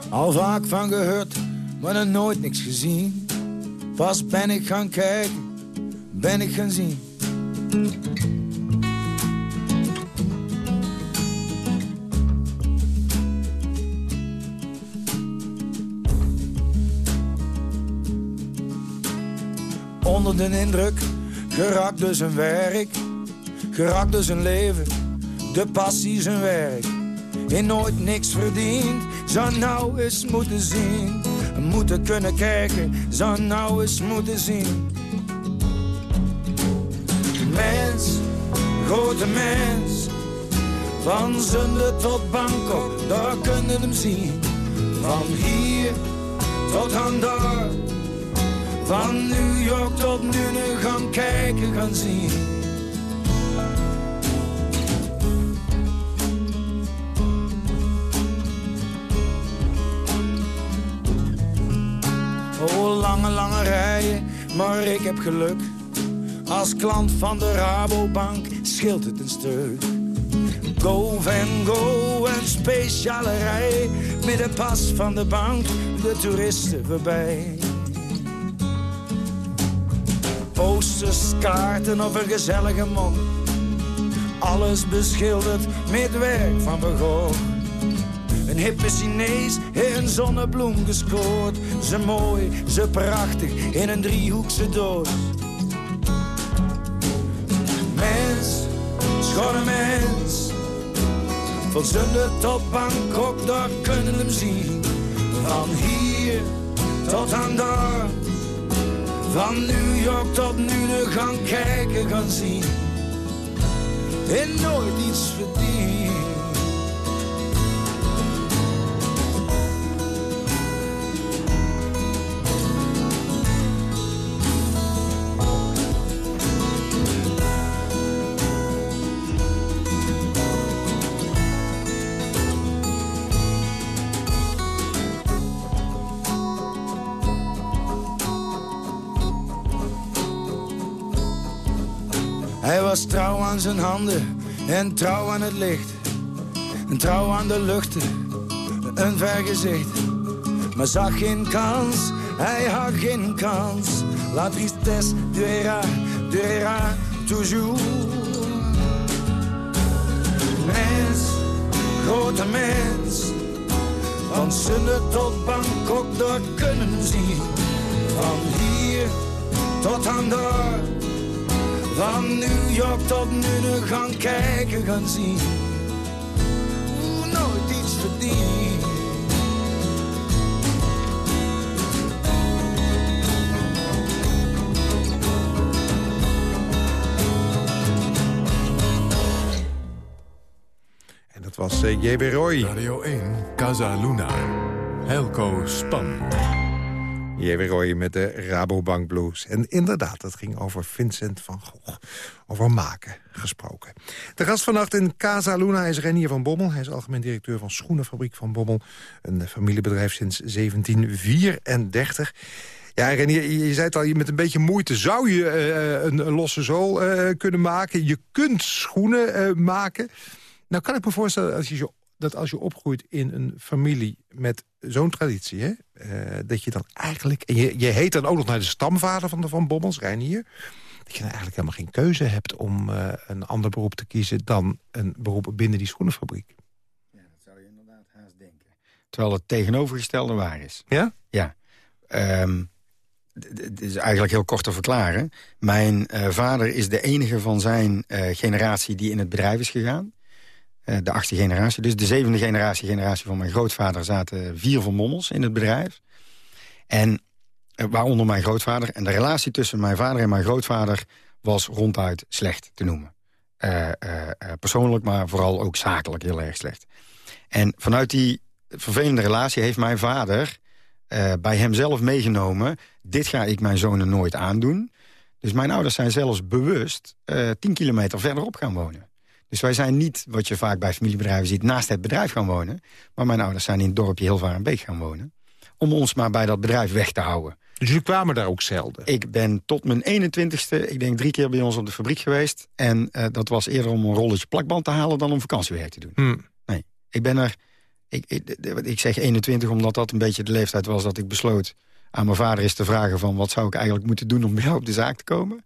Al vaak van gehoord, maar nog nooit niks gezien. Pas ben ik gaan kijken, ben ik gaan zien. Onder de indruk, geraakt dus een werk, geraakt dus een leven, de passie zijn werk. In nooit niks verdiend, zou nou eens moeten zien. Moeten kunnen kijken, zou nou eens moeten zien. Mens, grote mens, van zonde tot Bangkok, daar kunnen hem zien. Van hier tot aan daar, van New York tot nu gaan kijken, gaan zien. Oh, lange, lange rijen, maar ik heb geluk. Als klant van de Rabobank scheelt het een stuk. Go van go, een speciale rij. Met de pas van de bank, de toeristen voorbij. Posters, kaarten of een gezellige mond. Alles beschilderd met werk van Gogh. Een hippe Chinees, een zonnebloem gescoord. Ze mooi, ze prachtig, in een driehoekse doos. Van Zunde tot Bangkok, daar kunnen hem zien. Van hier tot aan daar. Van New York tot nu gaan kijken, gaan zien. En nooit iets verdiend. Was trouw aan zijn handen en trouw aan het licht. En trouw aan de luchten, een vergezicht. Maar zag geen kans, hij had geen kans. La tristesse durera, durera toujours. Mens, grote mens. Van Sunne tot Bangkok, daar kunnen zien. Van hier tot aan daar. Van New York tot nu gaan kijken, gaan zien. Hoe nooit iets verdient. En dat was uh, J.B. Roy. Radio 1, Casa Luna. Helco Span. Roy met de Rabobank Blues. En inderdaad, het ging over Vincent van Gogh. Over maken gesproken. De gast vannacht in Casa Luna is Renier van Bommel. Hij is algemeen directeur van Schoenenfabriek van Bommel. Een familiebedrijf sinds 1734. Ja, Renier, je zei het al, met een beetje moeite zou je uh, een, een, losse zool uh, kunnen maken. Je kunt schoenen maken. Nou kan ik me voorstellen als je, dat als je opgroeit in een familie met zo'n traditie... Hè, dat je dan eigenlijk... En je, je heet dan ook nog naar de stamvader van de Van Bommels, Reinier... dat je dan eigenlijk helemaal geen keuze hebt om een ander beroep te kiezen... dan een beroep binnen die schoenenfabriek. Ja, dat zou je inderdaad haast denken. Terwijl het tegenovergestelde waar is. Ja? Ja. Um, het is eigenlijk heel kort te verklaren. Mijn uh, vader is de enige van zijn generatie die in het bedrijf is gegaan. Uh, de achtste generatie. Dus de zevende generatie, generatie van mijn grootvader... zaten vier van Mommels in het bedrijf. En waaronder mijn grootvader. En de relatie tussen mijn vader en mijn grootvader... was ronduit slecht te noemen. persoonlijk, maar vooral ook zakelijk heel erg slecht. En vanuit die vervelende relatie heeft mijn vader uh, bij hemzelf meegenomen... dit ga ik mijn zonen nooit aandoen. Dus mijn ouders zijn zelfs bewust 10 kilometer verderop gaan wonen. Dus wij zijn niet, wat je vaak bij familiebedrijven ziet... naast het bedrijf gaan wonen. Maar mijn ouders zijn in het dorpje Hilvarenbeek gaan wonen. Om ons maar bij dat bedrijf weg te houden. Dus jullie kwamen daar ook zelden? Ik ben tot mijn 21ste, ik denk drie keer bij ons op de fabriek geweest. En uh, dat was eerder om een rolletje plakband te halen dan om vakantiewerk te doen. Hmm. Nee, ik ben er... Ik, ik, ik, zeg 21 omdat dat een beetje de leeftijd was dat ik besloot... aan mijn vader eens te vragen van wat zou ik eigenlijk moeten doen om bij jou op de zaak te komen.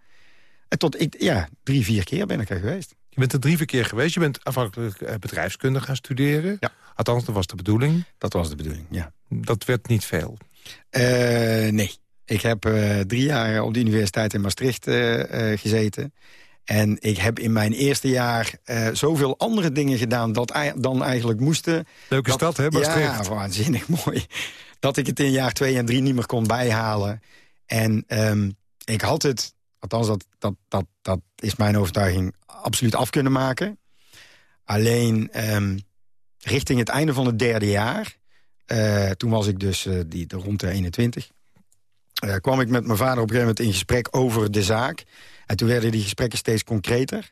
En tot ik, ja, drie, vier keer ben ik er geweest. Je bent er drie, vier keer geweest. Je bent afhankelijk eh, bedrijfskunde gaan studeren. Ja. Althans, dat was de bedoeling. Dat was de bedoeling, ja. Dat werd niet veel. Uh, nee. Ik heb uh, drie jaar op de universiteit in Maastricht uh, gezeten. En ik heb in mijn eerste jaar zoveel andere dingen gedaan dat, dan eigenlijk moesten. Leuke dat, stad, hè, Maastricht? Ja, waanzinnig mooi. Dat ik het in jaar twee en drie niet meer kon bijhalen. En um, ik had het, althans dat, dat, dat, dat is mijn overtuiging, absoluut af kunnen maken. Alleen um, richting het einde van het derde jaar... toen was ik dus die, de rond de 21 uh, kwam ik met mijn vader op een gegeven moment in gesprek over de zaak. En toen werden die gesprekken steeds concreter.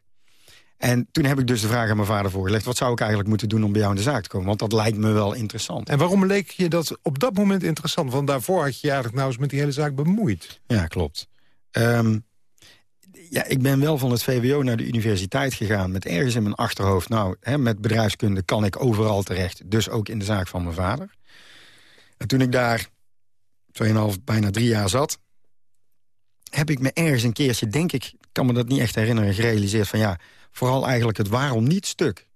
En toen heb ik dus de vraag aan mijn vader voorgelegd... wat zou ik eigenlijk moeten doen om bij jou in de zaak te komen? Want dat lijkt me wel interessant. En waarom leek je dat op dat moment interessant? Want daarvoor had je, je eigenlijk nou eens met die hele zaak bemoeid. Ja, klopt. Um, ja, ik ben wel van het VWO naar de universiteit gegaan... met ergens in mijn achterhoofd... nou, hè, met bedrijfskunde kan ik overal terecht. Dus ook in de zaak van mijn vader. En toen ik daar 2,5, bijna drie jaar zat... heb ik me ergens een keertje, denk ik, kan me dat niet echt herinneren... gerealiseerd van ja, vooral eigenlijk het waarom niet stuk.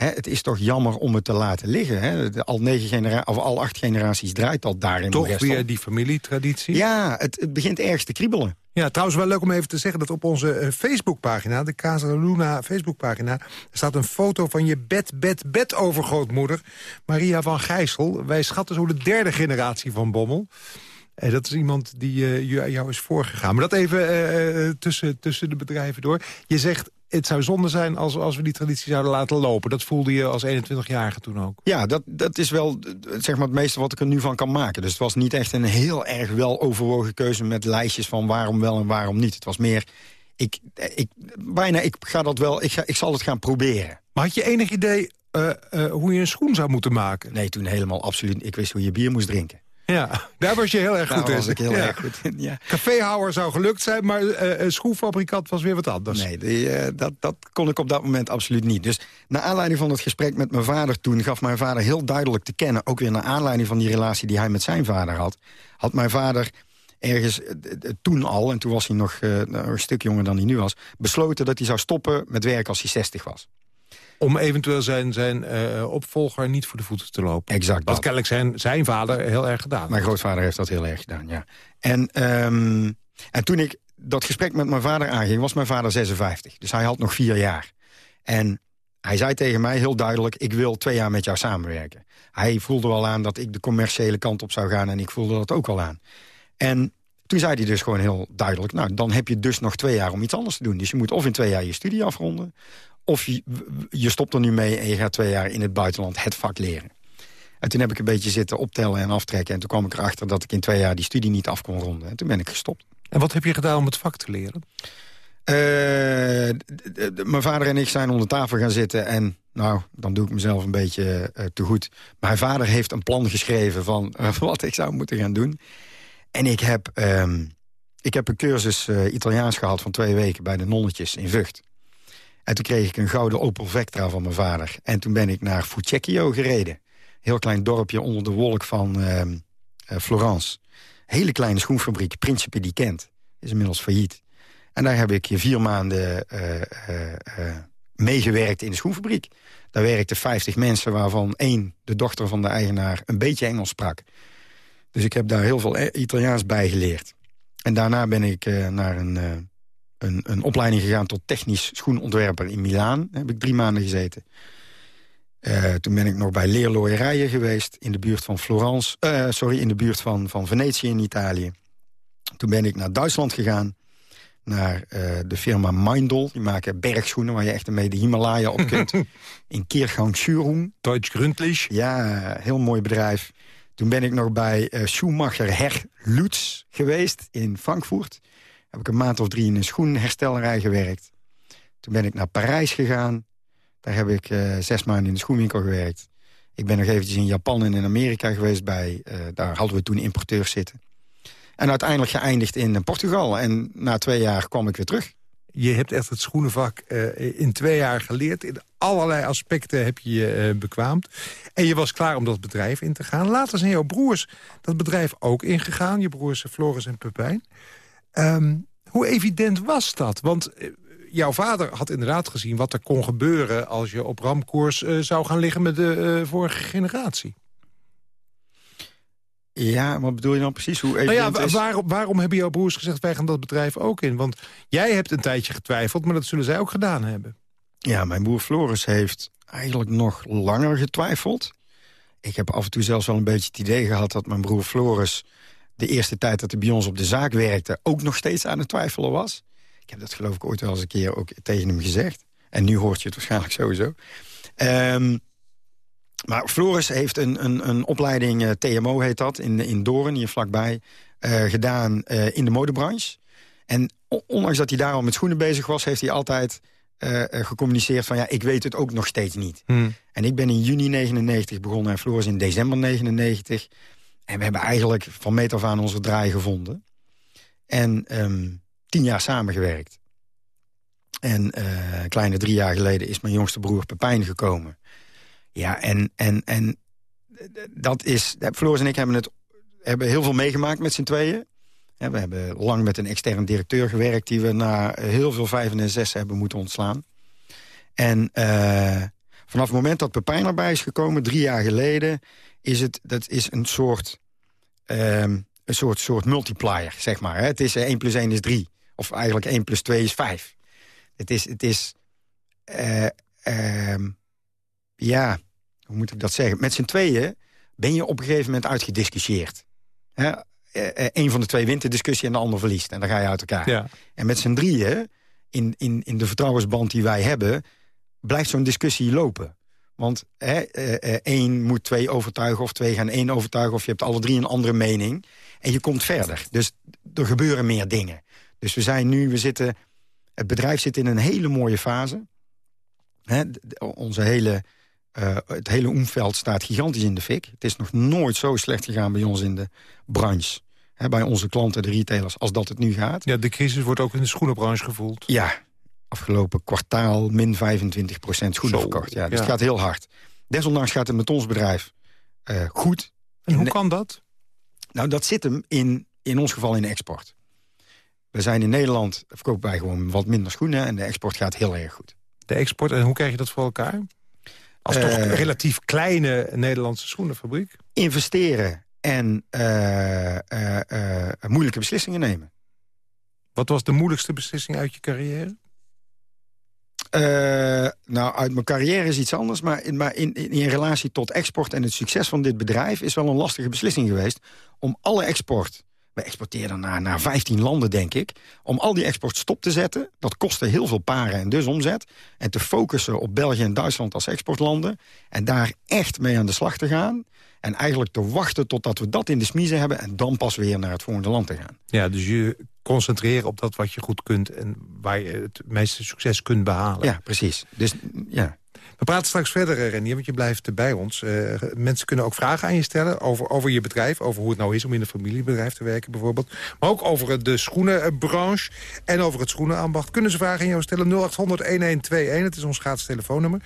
Hè, het is toch jammer om het te laten liggen. Hè? Al, negen genera of al acht generaties draait dat daarin. Toch weer die familietraditie? Ja, het, het begint ergens te kriebelen. Ja, trouwens wel leuk om even te zeggen dat op onze uh, Facebookpagina... de Casa Luna Facebookpagina... staat een foto van je bed, bed, bed overgrootmoeder... Maria van Gijssel. Wij schatten zo de derde generatie van Bommel. En dat is iemand die uh, jou is voorgegaan. Maar dat even uh, tussen, tussen de bedrijven door. Je zegt, het zou zonde zijn als, als we die traditie zouden laten lopen. Dat voelde je als 21-jarige toen ook. Ja, dat, dat is wel zeg maar, het meeste wat ik er nu van kan maken. Dus het was niet echt een heel erg wel overwogen keuze... met lijstjes van waarom wel en waarom niet. Het was meer, ik, ik, bijna, ik ga dat wel, ik, ga, ik zal het gaan proberen. Maar had je enig idee uh, uh, hoe je een schoen zou moeten maken? Nee, toen helemaal absoluut. Ik wist hoe je bier moest drinken. Ja, daar was je heel erg goed daar in. was ik heel ja. erg goed in, ja. Caféhouwer zou gelukt zijn, maar uh, een schoenfabrikant was weer wat anders. Nee, die, uh, dat, dat kon ik op dat moment absoluut niet. Dus naar aanleiding van het gesprek met mijn vader toen... gaf mijn vader heel duidelijk te kennen... ook weer naar aanleiding van die relatie die hij met zijn vader had... had mijn vader ergens toen al, en toen was hij nog een stuk jonger dan hij nu was... besloten dat hij zou stoppen met werk als hij 60 was. Om eventueel zijn, zijn uh, opvolger niet voor de voeten te lopen. Exact Wat kennelijk zijn, zijn vader heel erg gedaan. Mijn grootvader heeft dat heel erg gedaan, ja. En, um, en toen ik dat gesprek met mijn vader aanging, was mijn vader 56. Dus hij had nog vier jaar. En hij zei tegen mij heel duidelijk, ik wil twee jaar met jou samenwerken. Hij voelde wel aan dat ik de commerciële kant op zou gaan... en ik voelde dat ook wel aan. En toen zei hij dus gewoon heel duidelijk... nou, dan heb je dus nog twee jaar om iets anders te doen. Dus je moet of in twee jaar je studie afronden... of je, je stopt er nu mee en je gaat twee jaar in het buitenland het vak leren. En toen heb ik een beetje zitten optellen en aftrekken... en toen kwam ik erachter dat ik in twee jaar die studie niet af kon ronden. En toen ben ik gestopt. En wat heb je gedaan om het vak te leren? Uh, mijn vader en ik zijn onder tafel gaan zitten en nou, dan doe ik mezelf een beetje uh, te goed. Mijn vader heeft een plan geschreven van uh, wat ik zou moeten gaan doen. En ik heb, um, ik heb een cursus Italiaans gehad van twee weken bij de nonnetjes in Vught. En toen kreeg ik een gouden Opel Vectra van mijn vader. En toen ben ik naar Fucecchio gereden. Heel klein dorpje onder de wolk van uh, uh, Florence. Hele kleine schoenfabriek, Principe di Kent. Is inmiddels failliet. En daar heb ik vier maanden uh, meegewerkt in de schoenfabriek. Daar werkten 50 mensen, waarvan één, de dochter van de eigenaar, een beetje Engels sprak. Dus ik heb daar heel veel Italiaans bij geleerd. En daarna ben ik naar een, een, een, opleiding gegaan tot technisch schoenontwerper in Milaan. Daar heb ik drie maanden gezeten. Uh, toen ben ik nog bij leerlooierijen geweest in de buurt van Florence. sorry, in de buurt van, van Venetië in Italië. Toen ben ik naar Duitsland gegaan. Naar de firma Meindl. Die maken bergschoenen waar je echt mee de Himalaya op kunt. in Kirchgang-Schürung. Deutsch Gründlich. Ja, heel mooi bedrijf. Toen ben ik nog bij Schumacher Herlutz geweest in Frankfurt. Heb ik een maand of drie in een schoenherstellerij gewerkt. Toen ben ik naar Parijs gegaan. Daar heb ik uh, zes maanden in de schoenwinkel gewerkt. Ik ben nog eventjes in Japan en in Amerika geweest. Bij, uh, daar hadden we toen importeurs zitten. En uiteindelijk geëindigd in Portugal. En na twee jaar kwam ik weer terug. Je hebt echt het schoenenvak in twee jaar geleerd. In allerlei aspecten heb je je bekwaamd. En je was klaar om dat bedrijf in te gaan. Later zijn jouw broers dat bedrijf ook ingegaan. Je broers Floris en Pepijn. Um, hoe evident was dat? Want jouw vader had inderdaad gezien wat er kon gebeuren... als je op ramkoers uh, zou gaan liggen met de uh, vorige generatie. Ja, wat bedoel je dan precies? Hoe nou ja, waarom, waarom hebben jouw broers gezegd... wij gaan dat bedrijf ook in? Want jij hebt een tijdje getwijfeld, maar dat zullen zij ook gedaan hebben. Ja, mijn broer Floris heeft eigenlijk nog langer getwijfeld. Ik heb af en toe zelfs wel een beetje het idee gehad... dat mijn broer Floris de eerste tijd dat hij bij ons op de zaak werkte... ook nog steeds aan het twijfelen was. Ik heb dat geloof ik ooit wel eens een keer ook tegen hem gezegd. En nu hoort je het waarschijnlijk sowieso. Um, maar Floris heeft een, een, een opleiding, uh, TMO heet dat, in, in Doorn, hier vlakbij, uh, gedaan uh, in de modebranche. En ondanks dat hij daar al met schoenen bezig was... heeft hij altijd gecommuniceerd van... ja, ik weet het ook nog steeds niet. Hmm. En ik ben in juni 99 begonnen en Floris in december 99. En we hebben eigenlijk van meet af aan onze draai gevonden. En um, tien jaar samengewerkt. En uh, kleine drie jaar geleden is mijn jongste broer Pepijn gekomen. Ja, en, en, en dat is... Floris en ik hebben, het, hebben heel veel meegemaakt met z'n tweeën. we hebben lang met een extern directeur gewerkt... die we na heel veel vijven en zes hebben moeten ontslaan. En uh, vanaf het moment dat Pepijn erbij is gekomen, drie jaar geleden... is het dat is een soort, um, een soort, soort multiplier, zeg maar. Hè. Het is 1 plus 1 is 3. Of eigenlijk 1 plus 2 is 5. Het is... Het is uh, uh, ja, hoe moet ik dat zeggen? Met z'n tweeën ben je op een gegeven moment uitgediscussieerd. Hè? Een eh, van de twee wint de discussie en de ander verliest. En dan ga je uit elkaar. Ja. En met z'n drieën, in, in, in de vertrouwensband die wij hebben... blijft zo'n discussie lopen. Want hè, eh, één moet twee overtuigen of twee gaan één overtuigen... of je hebt alle drie een andere mening. En je komt verder. Dus er gebeuren meer dingen. Dus we zijn nu, we zitten... Het bedrijf zit in een hele mooie fase. Hè, onze hele uh, het hele omveld staat gigantisch in de fik. Het is nog nooit zo slecht gegaan bij ons in de branche. Hè, bij onze klanten, de retailers, als dat het nu gaat. Ja, de crisis wordt ook in de schoenenbranche gevoeld. Ja, afgelopen kwartaal min 25% schoenen verkocht. Ja, dus het gaat heel hard. Desondanks gaat het met ons bedrijf uh, goed. En hoe kan dat? Nou, dat zit hem in, in ons geval in de export. We zijn in Nederland, verkopen wij gewoon wat minder schoenen... en de export gaat heel erg goed. De export, en hoe krijg je dat voor elkaar? Als toch een eh, relatief kleine Nederlandse schoenenfabriek? Investeren en uh, moeilijke beslissingen nemen. Wat was de moeilijkste beslissing uit je carrière? Nou, uit mijn carrière is iets anders. Maar, in, maar in, in, relatie tot export en het succes van dit bedrijf... is wel een lastige beslissing geweest... om alle export we exporteerden naar, naar 15 landen, denk ik. Om al die export stop te zetten, dat kostte heel veel paren en dus omzet. En te focussen op België en Duitsland als exportlanden. En daar echt mee aan de slag te gaan. En eigenlijk te wachten totdat we dat in de smiezen hebben... en dan pas weer naar het volgende land te gaan. Ja, dus je concentreren op dat wat je goed kunt... en waar je het meeste succes kunt behalen. Ja, precies. Dus ja. We praten straks verder, eh, Renier, want je blijft bij ons. Uh, mensen kunnen ook vragen aan je stellen over, over je bedrijf. Over hoe het nou is om in een familiebedrijf te werken bijvoorbeeld. Maar ook over de schoenenbranche en over het schoenenambacht. Kunnen ze vragen aan jou stellen? 0800-1121, het is ons gratis telefoonnummer.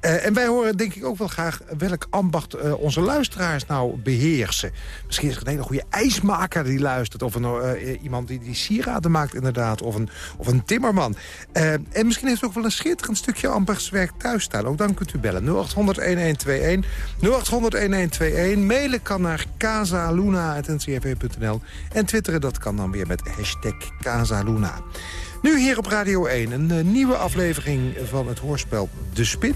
Uh, en wij horen denk ik ook wel graag welk ambacht uh, onze luisteraars nou beheersen. Misschien is het een hele goede ijsmaker die luistert. Of een, uh, iemand die, die sieraden maakt inderdaad. Of een, of een timmerman. en misschien heeft u ook wel een schitterend stukje ambachtswerk thuis staan. Ook dan kunt u bellen. 0800-1121. 0800-1121. Mailen kan naar casaluna.ncrv.nl. En twitteren dat kan dan weer met hashtag Casaluna. Nu hier op Radio 1 een nieuwe aflevering van het hoorspel De Spin.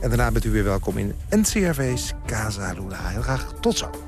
En daarna bent u weer welkom in NCRV's Casa Luna. Heel graag tot zo.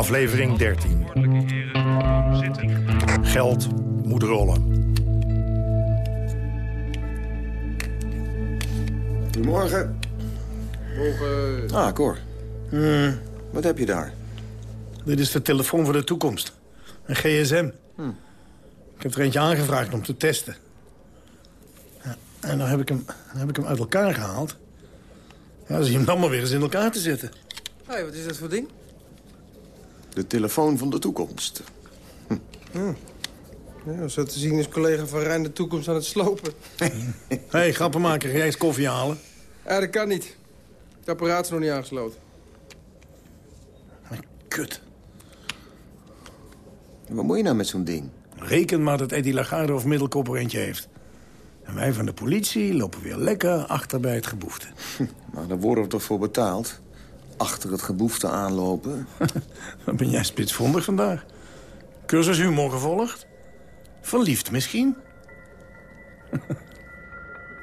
Aflevering 13. Geld moet rollen. Goedemorgen. Morgen. Ah, Cor. Hmm, wat heb je daar? Dit is de telefoon voor de toekomst. Een gsm. Hmm. Ik heb er eentje aangevraagd om te testen. Ja, en dan heb, ik hem, dan heb ik hem uit elkaar gehaald. Ja, zie je hem dan maar weer eens in elkaar te zetten. Hé, wat is dat voor ding? De telefoon van de toekomst. Hm. Ja, zo te zien is collega van Rijn de toekomst aan het slopen. Hé, hey, grappenmaker, ga jij eens koffie halen? Ja, dat kan niet. Het apparaat is nog niet aangesloten. Kut. Wat moet je nou met zo'n ding? Reken maar dat Eddie Lagarde of Middelkoop er eentje heeft. En wij van de politie lopen weer lekker achter bij het geboefte. Maar daar worden we toch voor betaald? Achter het geboefte aanlopen? Wat ben jij spitsvondig vandaag? Cursus humor gevolgd? Verliefd misschien?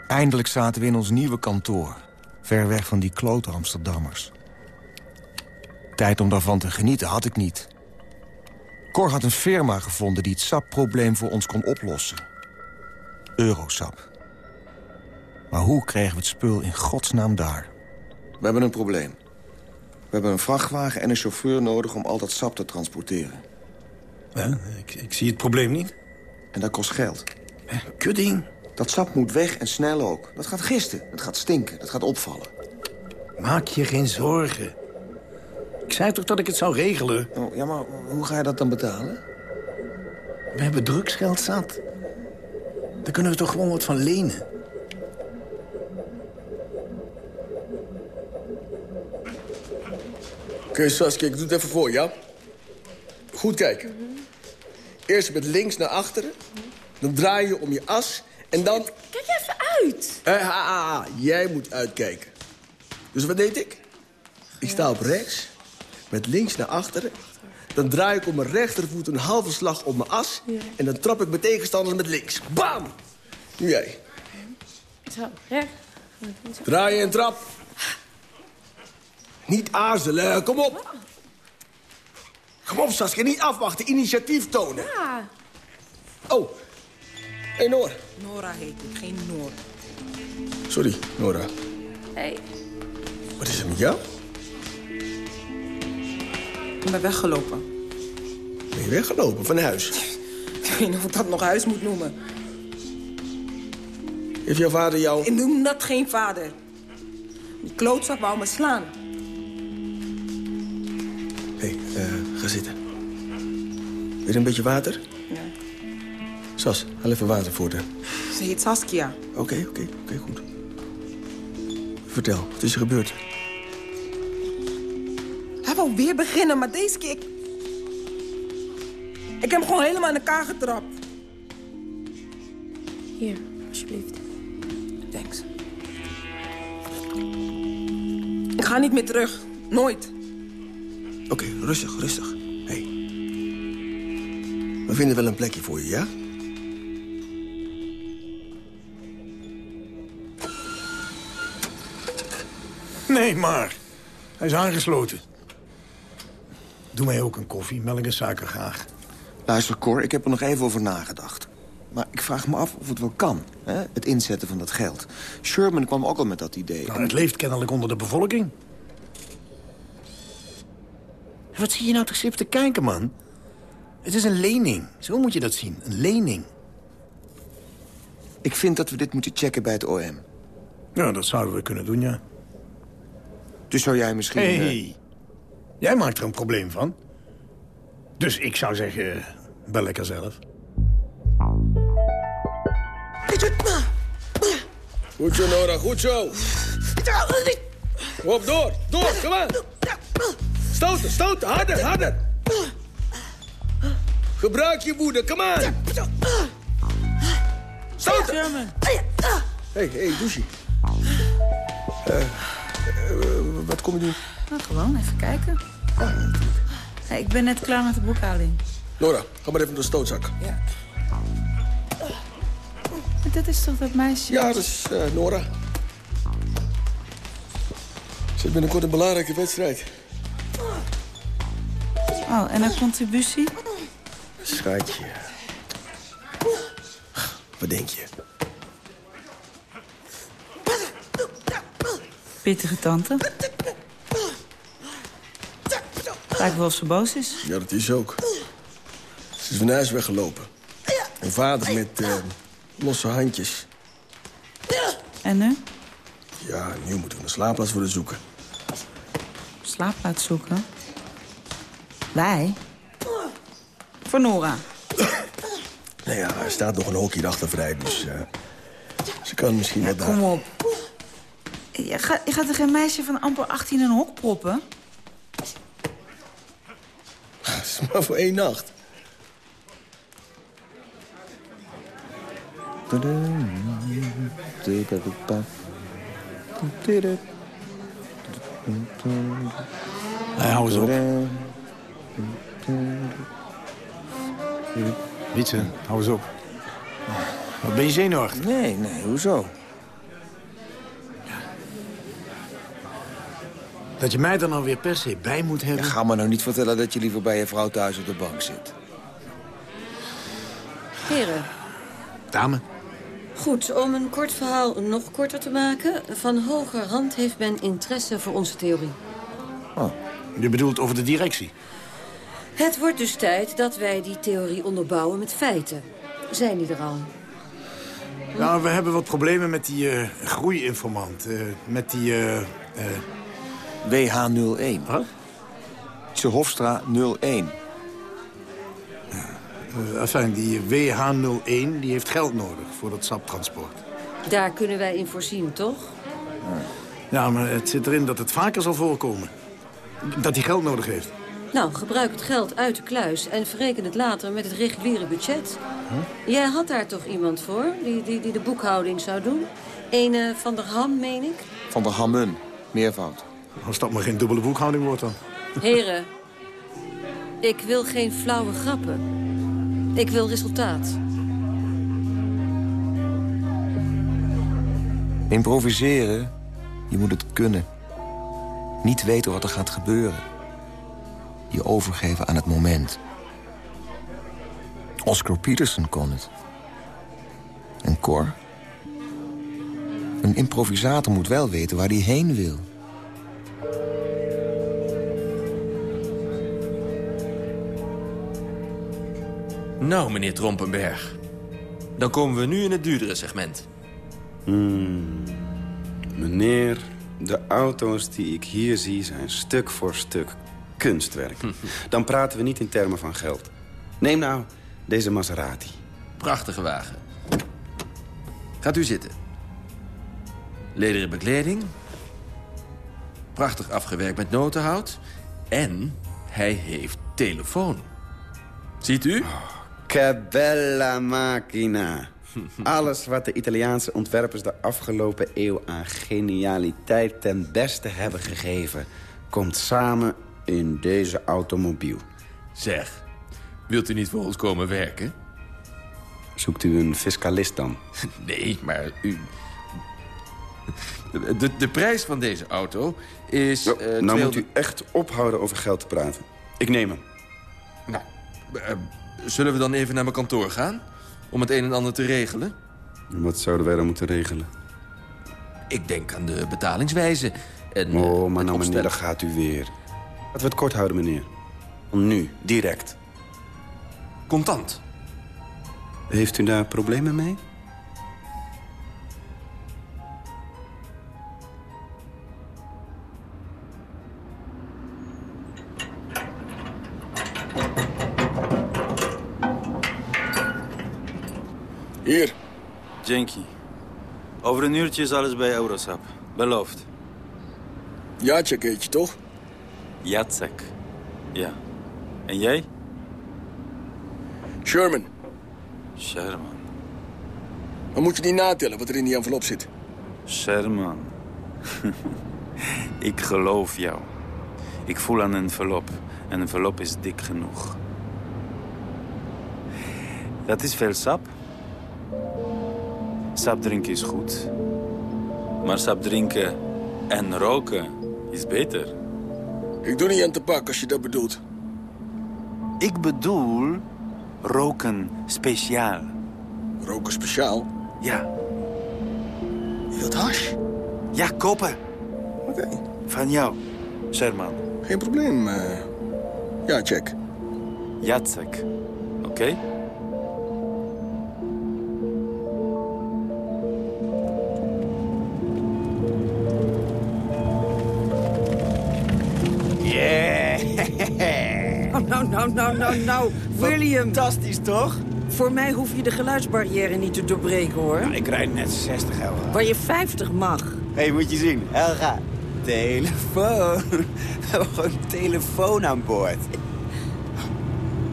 Eindelijk zaten we in ons nieuwe kantoor. Ver weg van die klote Amsterdammers. Tijd om daarvan te genieten had ik niet. Cor had een firma gevonden die het sapprobleem voor ons kon oplossen. Eurosap. Maar hoe kregen we het spul in godsnaam daar? We hebben een probleem. We hebben een vrachtwagen en een chauffeur nodig om al dat sap te transporteren. Ja, ik, ik zie het probleem niet. En dat kost geld. Kudding. Dat sap moet weg en snel ook. Dat gaat gisten, dat gaat stinken, dat gaat opvallen. Maak je geen zorgen. Ik zei toch dat ik het zou regelen? Oh, ja, maar hoe ga je dat dan betalen? We hebben drugsgeld zat. Daar kunnen we toch gewoon wat van lenen? Oké, Saskia, ik doe het even voor, ja? Goed kijken. Eerst met links naar achteren. Dan draai je om je as. En dan... Kijk even uit. Eh, ah, ah, ah, jij moet uitkijken. Dus wat deed ik? Ik sta op rechts. Met links naar achteren. Dan draai ik op mijn rechtervoet een halve slag op mijn as. En dan trap ik mijn tegenstander met links. Bam! Nu jij. Zo, recht. Draaien en trap. Niet aarzelen, kom op. Kom op, Saskia, niet afwachten, initiatief tonen. Ja. Oh, hé hey, Noor. Nora heet ik, geen Noor. Sorry, Nora. Hey. Wat is er met jou? Ik ben weggelopen. Ben je weggelopen van huis? Ik weet niet of ik dat nog huis moet noemen. Heeft jouw vader jou... Ik noem dat geen vader. Die klootzak wou me slaan. Zitten. Wil je een beetje water? Ja. Sas, haal even water voor de... Ze heet Saskia. Oké, okay, oké, okay, oké, okay, goed. Vertel, wat is er gebeurd? Hij wou weer beginnen, maar deze keer... Ik heb hem gewoon helemaal in elkaar getrapt. Hier, alsjeblieft. Thanks. Ik ga niet meer terug. Nooit. Oké, okay, rustig, rustig. Hey. We vinden wel een plekje voor je, ja? Nee, maar. Hij is aangesloten. Doe mij ook een koffie, melk en suiker graag. Luister, Cor, ik heb er nog even over nagedacht. Maar ik vraag me af of het wel kan, hè? het inzetten van dat geld. Sherman kwam ook al met dat idee. Nou, het leeft kennelijk onder de bevolking. Wat zie je nou toch te kijken, man? Het is een lening. Zo moet je dat zien, een lening. Ik vind dat we dit moeten checken bij het OM. Ja, dat zouden we kunnen doen, ja. Dus zou jij misschien... Hé, hey, uh... jij maakt er een probleem van. Dus ik zou zeggen, bel lekker zelf. Goed zo, Nora, goed zo. Op, door, door, kom aan. Stoten, stoten, harder, harder. Gebruik je woede, kom aan. Stoten. Hé, hey, hey, douche. Uh, uh, wat kom je doen? Nou, gewoon even kijken. Hey, ik ben net klaar met de boekhouding. Nora, ga maar even naar de stootzak. Ja. Dit is toch dat meisje? Ja, dat is uh, Nora. Ze heeft binnenkort een belangrijke wedstrijd. Oh, en een contributie? Schatje. Wat denk je? Pittige tante. Lijkt wel of ze boos is. Ja, dat is ook. Ze is van huis weggelopen. Mijn vader met uh, losse handjes. En nu? Ja, nu moeten we een slaapplaats voor haar zoeken. Slaapplaats zoeken? Wij? Voor Nora? Nou ja, er staat nog een hokje achter vrij, dus uh, ze kan misschien ja, wat daar... Kom op. Je gaat, je gaat er geen meisje van amper 18 in een hok proppen? Dat is maar voor één nacht. Hey, hou eens op. Wietse, hou eens op. Wat ben je zenuwachtig? Nee, nee, hoezo? Dat je mij dan alweer per se bij moet hebben? Ja, ga me nou niet vertellen dat je liever bij je vrouw thuis op de bank zit. Heren. Dame. Goed, om een kort verhaal nog korter te maken. Van hoger hand heeft men interesse voor onze theorie. Oh. Je bedoelt over de directie? Het wordt dus tijd dat wij die theorie onderbouwen met feiten. Zijn die er al? Nou, we hebben wat problemen met die uh, groeiinformant. Uh, met die... Uh, WH01. Huh? Hofstra 01. Uh, enfin, die WH01 die heeft geld nodig voor dat saptransport. Daar kunnen wij in voorzien, toch? Ja, maar het zit erin dat het vaker zal voorkomen. Dat hij geld nodig heeft. Nou, gebruik het geld uit de kluis en verreken het later met het reguliere budget. Huh? Jij had daar toch iemand voor, die, die, die de boekhouding zou doen? Ene Van der Ham, meen ik? Van der Hammen, meervoud. Als dat maar geen dubbele boekhouding wordt dan. Heren, ik wil geen flauwe grappen. Ik wil resultaat. Improviseren, je moet het kunnen. Niet weten wat er gaat gebeuren. Je overgeven aan het moment. Oscar Peterson kon het. En Cor? Een improvisator moet wel weten waar hij heen wil. Nou, meneer Trompenberg. Dan komen we nu in het duurdere segment. Hmm. Meneer, de auto's die ik hier zie zijn stuk voor stuk kunstwerk. Dan praten we niet in termen van geld. Neem nou deze Maserati. Prachtige wagen. Gaat u zitten. Lederen bekleding. Prachtig afgewerkt met notenhout. En hij heeft telefoon. Ziet u? Che bella macchina. Alles wat de Italiaanse ontwerpers de afgelopen eeuw aan genialiteit ten beste hebben gegeven... komt samen in deze automobiel. Zeg, wilt u niet voor ons komen werken? Zoekt u een fiscalist dan? Nee, maar u... De, de prijs van deze auto is... Nou, uh, nou moet u echt ophouden over geld te praten. Ik neem hem. Nou, uh, zullen we dan even naar mijn kantoor gaan? Om het een en ander te regelen? Wat zouden wij dan moeten regelen? Ik denk aan de betalingswijze. En, oh, maar nou meneer, daar gaat u weer. Laten we het kort houden, meneer. Nu, direct. Contant. Heeft u daar problemen mee? Hier. Jenky. Over een uurtje is alles bij Eurosap. Beloofd. Ja, check eet je toch? Jacek. Ja. En jij? Sherman. Sherman. Maar moet je niet natellen wat er in die envelop zit? Sherman. ik geloof jou. Ik voel aan een envelop. En een envelop is dik genoeg. Dat is veel sap. Sap drinken is goed. Maar sap drinken en roken is beter. Ik doe niet aan te pak als je dat bedoelt. Ik bedoel roken speciaal. Roken speciaal? Ja. Je wilt hash? Ja, kopen. Oké. Van jou, Sherman. Geen probleem. eh. Ja, check. Jacek. Oké? Nou, nou, nou, nou, nou. William. Fantastisch, toch? Voor mij hoef je de geluidsbarrière niet te doorbreken, hoor. Ja, ik rijd net 60, Helga. Waar je 50 mag. Hé, hey, moet je zien. Helga, telefoon. We hebben gewoon een telefoon aan boord.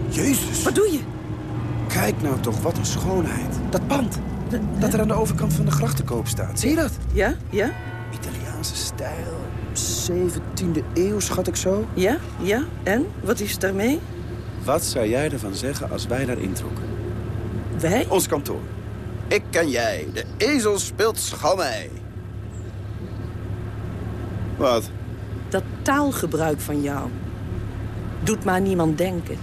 Jezus. Wat doe je? Kijk nou toch, wat een schoonheid. Dat pand. Dat er aan de overkant van de gracht te koop staat. Zie je dat? Ja, ja. Italiaanse stijl. 17e eeuw, schat ik zo. Ja, ja. En? Wat is het daarmee? Wat zou jij ervan zeggen als wij daar introkken? Wij? Ons kantoor. Ik en jij. De ezel speelt schamei. Wat? Dat taalgebruik van jou doet maar niemand denken.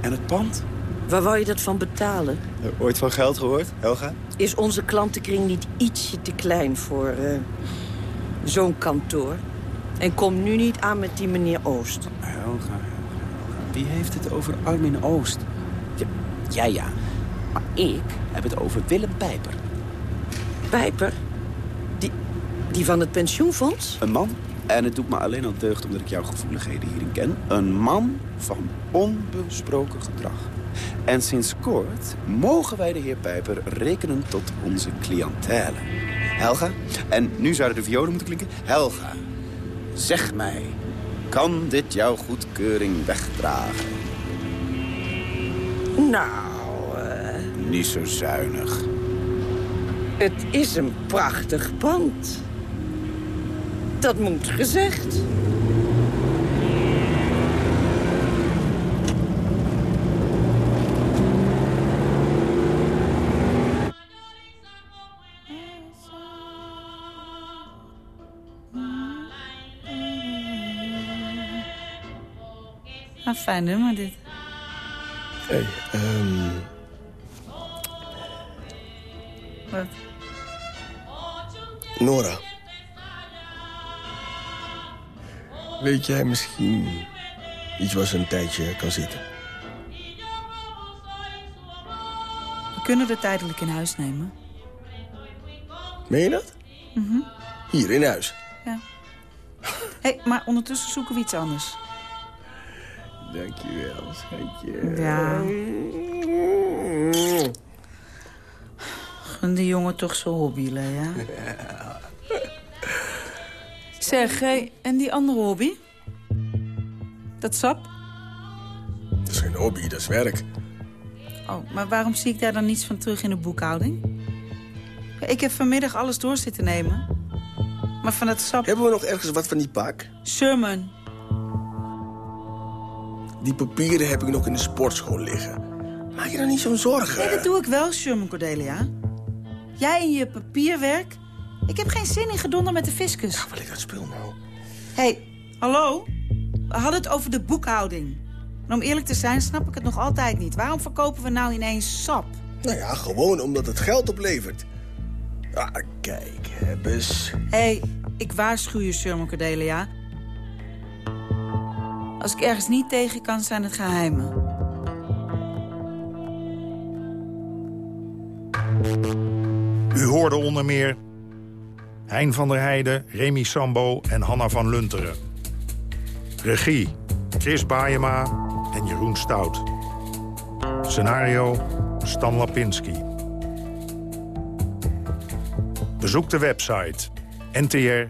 En het pand? Waar wou je dat van betalen? Ooit van geld gehoord, Helga? Is onze klantenkring niet ietsje te klein voor eh, zo'n kantoor? En kom nu niet aan met die meneer Oost. Helga, Wie heeft het over Armin Oost? Ja, ja, ja. Maar ik heb het over Willem Pijper. Pijper? Die, die van het pensioenfonds? Een man, en het doet me alleen al deugd omdat ik jouw gevoeligheden hierin ken. Een man van onbesproken gedrag. En sinds kort mogen wij de heer Pijper rekenen tot onze cliëntele. Helga, en nu zouden de violen moeten klinken. Helga, zeg mij, kan dit jouw goedkeuring wegdragen? Nou, eh, Niet zo zuinig. het is een prachtig pand. Dat moet gezegd. Fijn nummer, dit. Hé, ehm... Wat? Nora. Weet jij misschien iets waar ze een tijdje kan zitten? We kunnen er tijdelijk in huis nemen. Meen je dat? Mhm. Hier in huis. Ja. hey, maar ondertussen zoeken we iets anders. Dankjewel, schatje. Ja. Gun die jongen toch zo hobby'len, ja? Zeg, hey, en die andere hobby? Dat sap? Dat is geen hobby, dat is werk. Oh, maar waarom zie ik daar dan niets van terug in de boekhouding? Ik heb vanmiddag alles door zitten nemen. Maar van het sap... Hebben we nog ergens wat van die pak? Sherman. Die papieren heb ik nog in de sportschool liggen. Maak je dan niet zo'n zorgen? Nee, dat doe ik wel, Sherman Cordelia. Jij en je papierwerk. Ik heb geen zin in gedonder met de fiscus. Ja, waar ligt dat spul nou? Hé, hey, hallo? We hadden het over de boekhouding. En om eerlijk te zijn snap ik het nog altijd niet. Waarom verkopen we nou ineens sap? Nou ja, gewoon omdat het geld oplevert. Ah, kijk, heb eens. Hé, hey, ik waarschuw je, Sherman Cordelia. Als ik ergens niet tegen kan, zijn het geheimen. U hoorde onder meer Hein van der Heijden, Remy Sambo en Hanna van Lunteren. Regie Chris Baayema en Jeroen Stout. Scenario Stan Lapinski. Bezoek de website ntr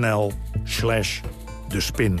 nl slash de spin.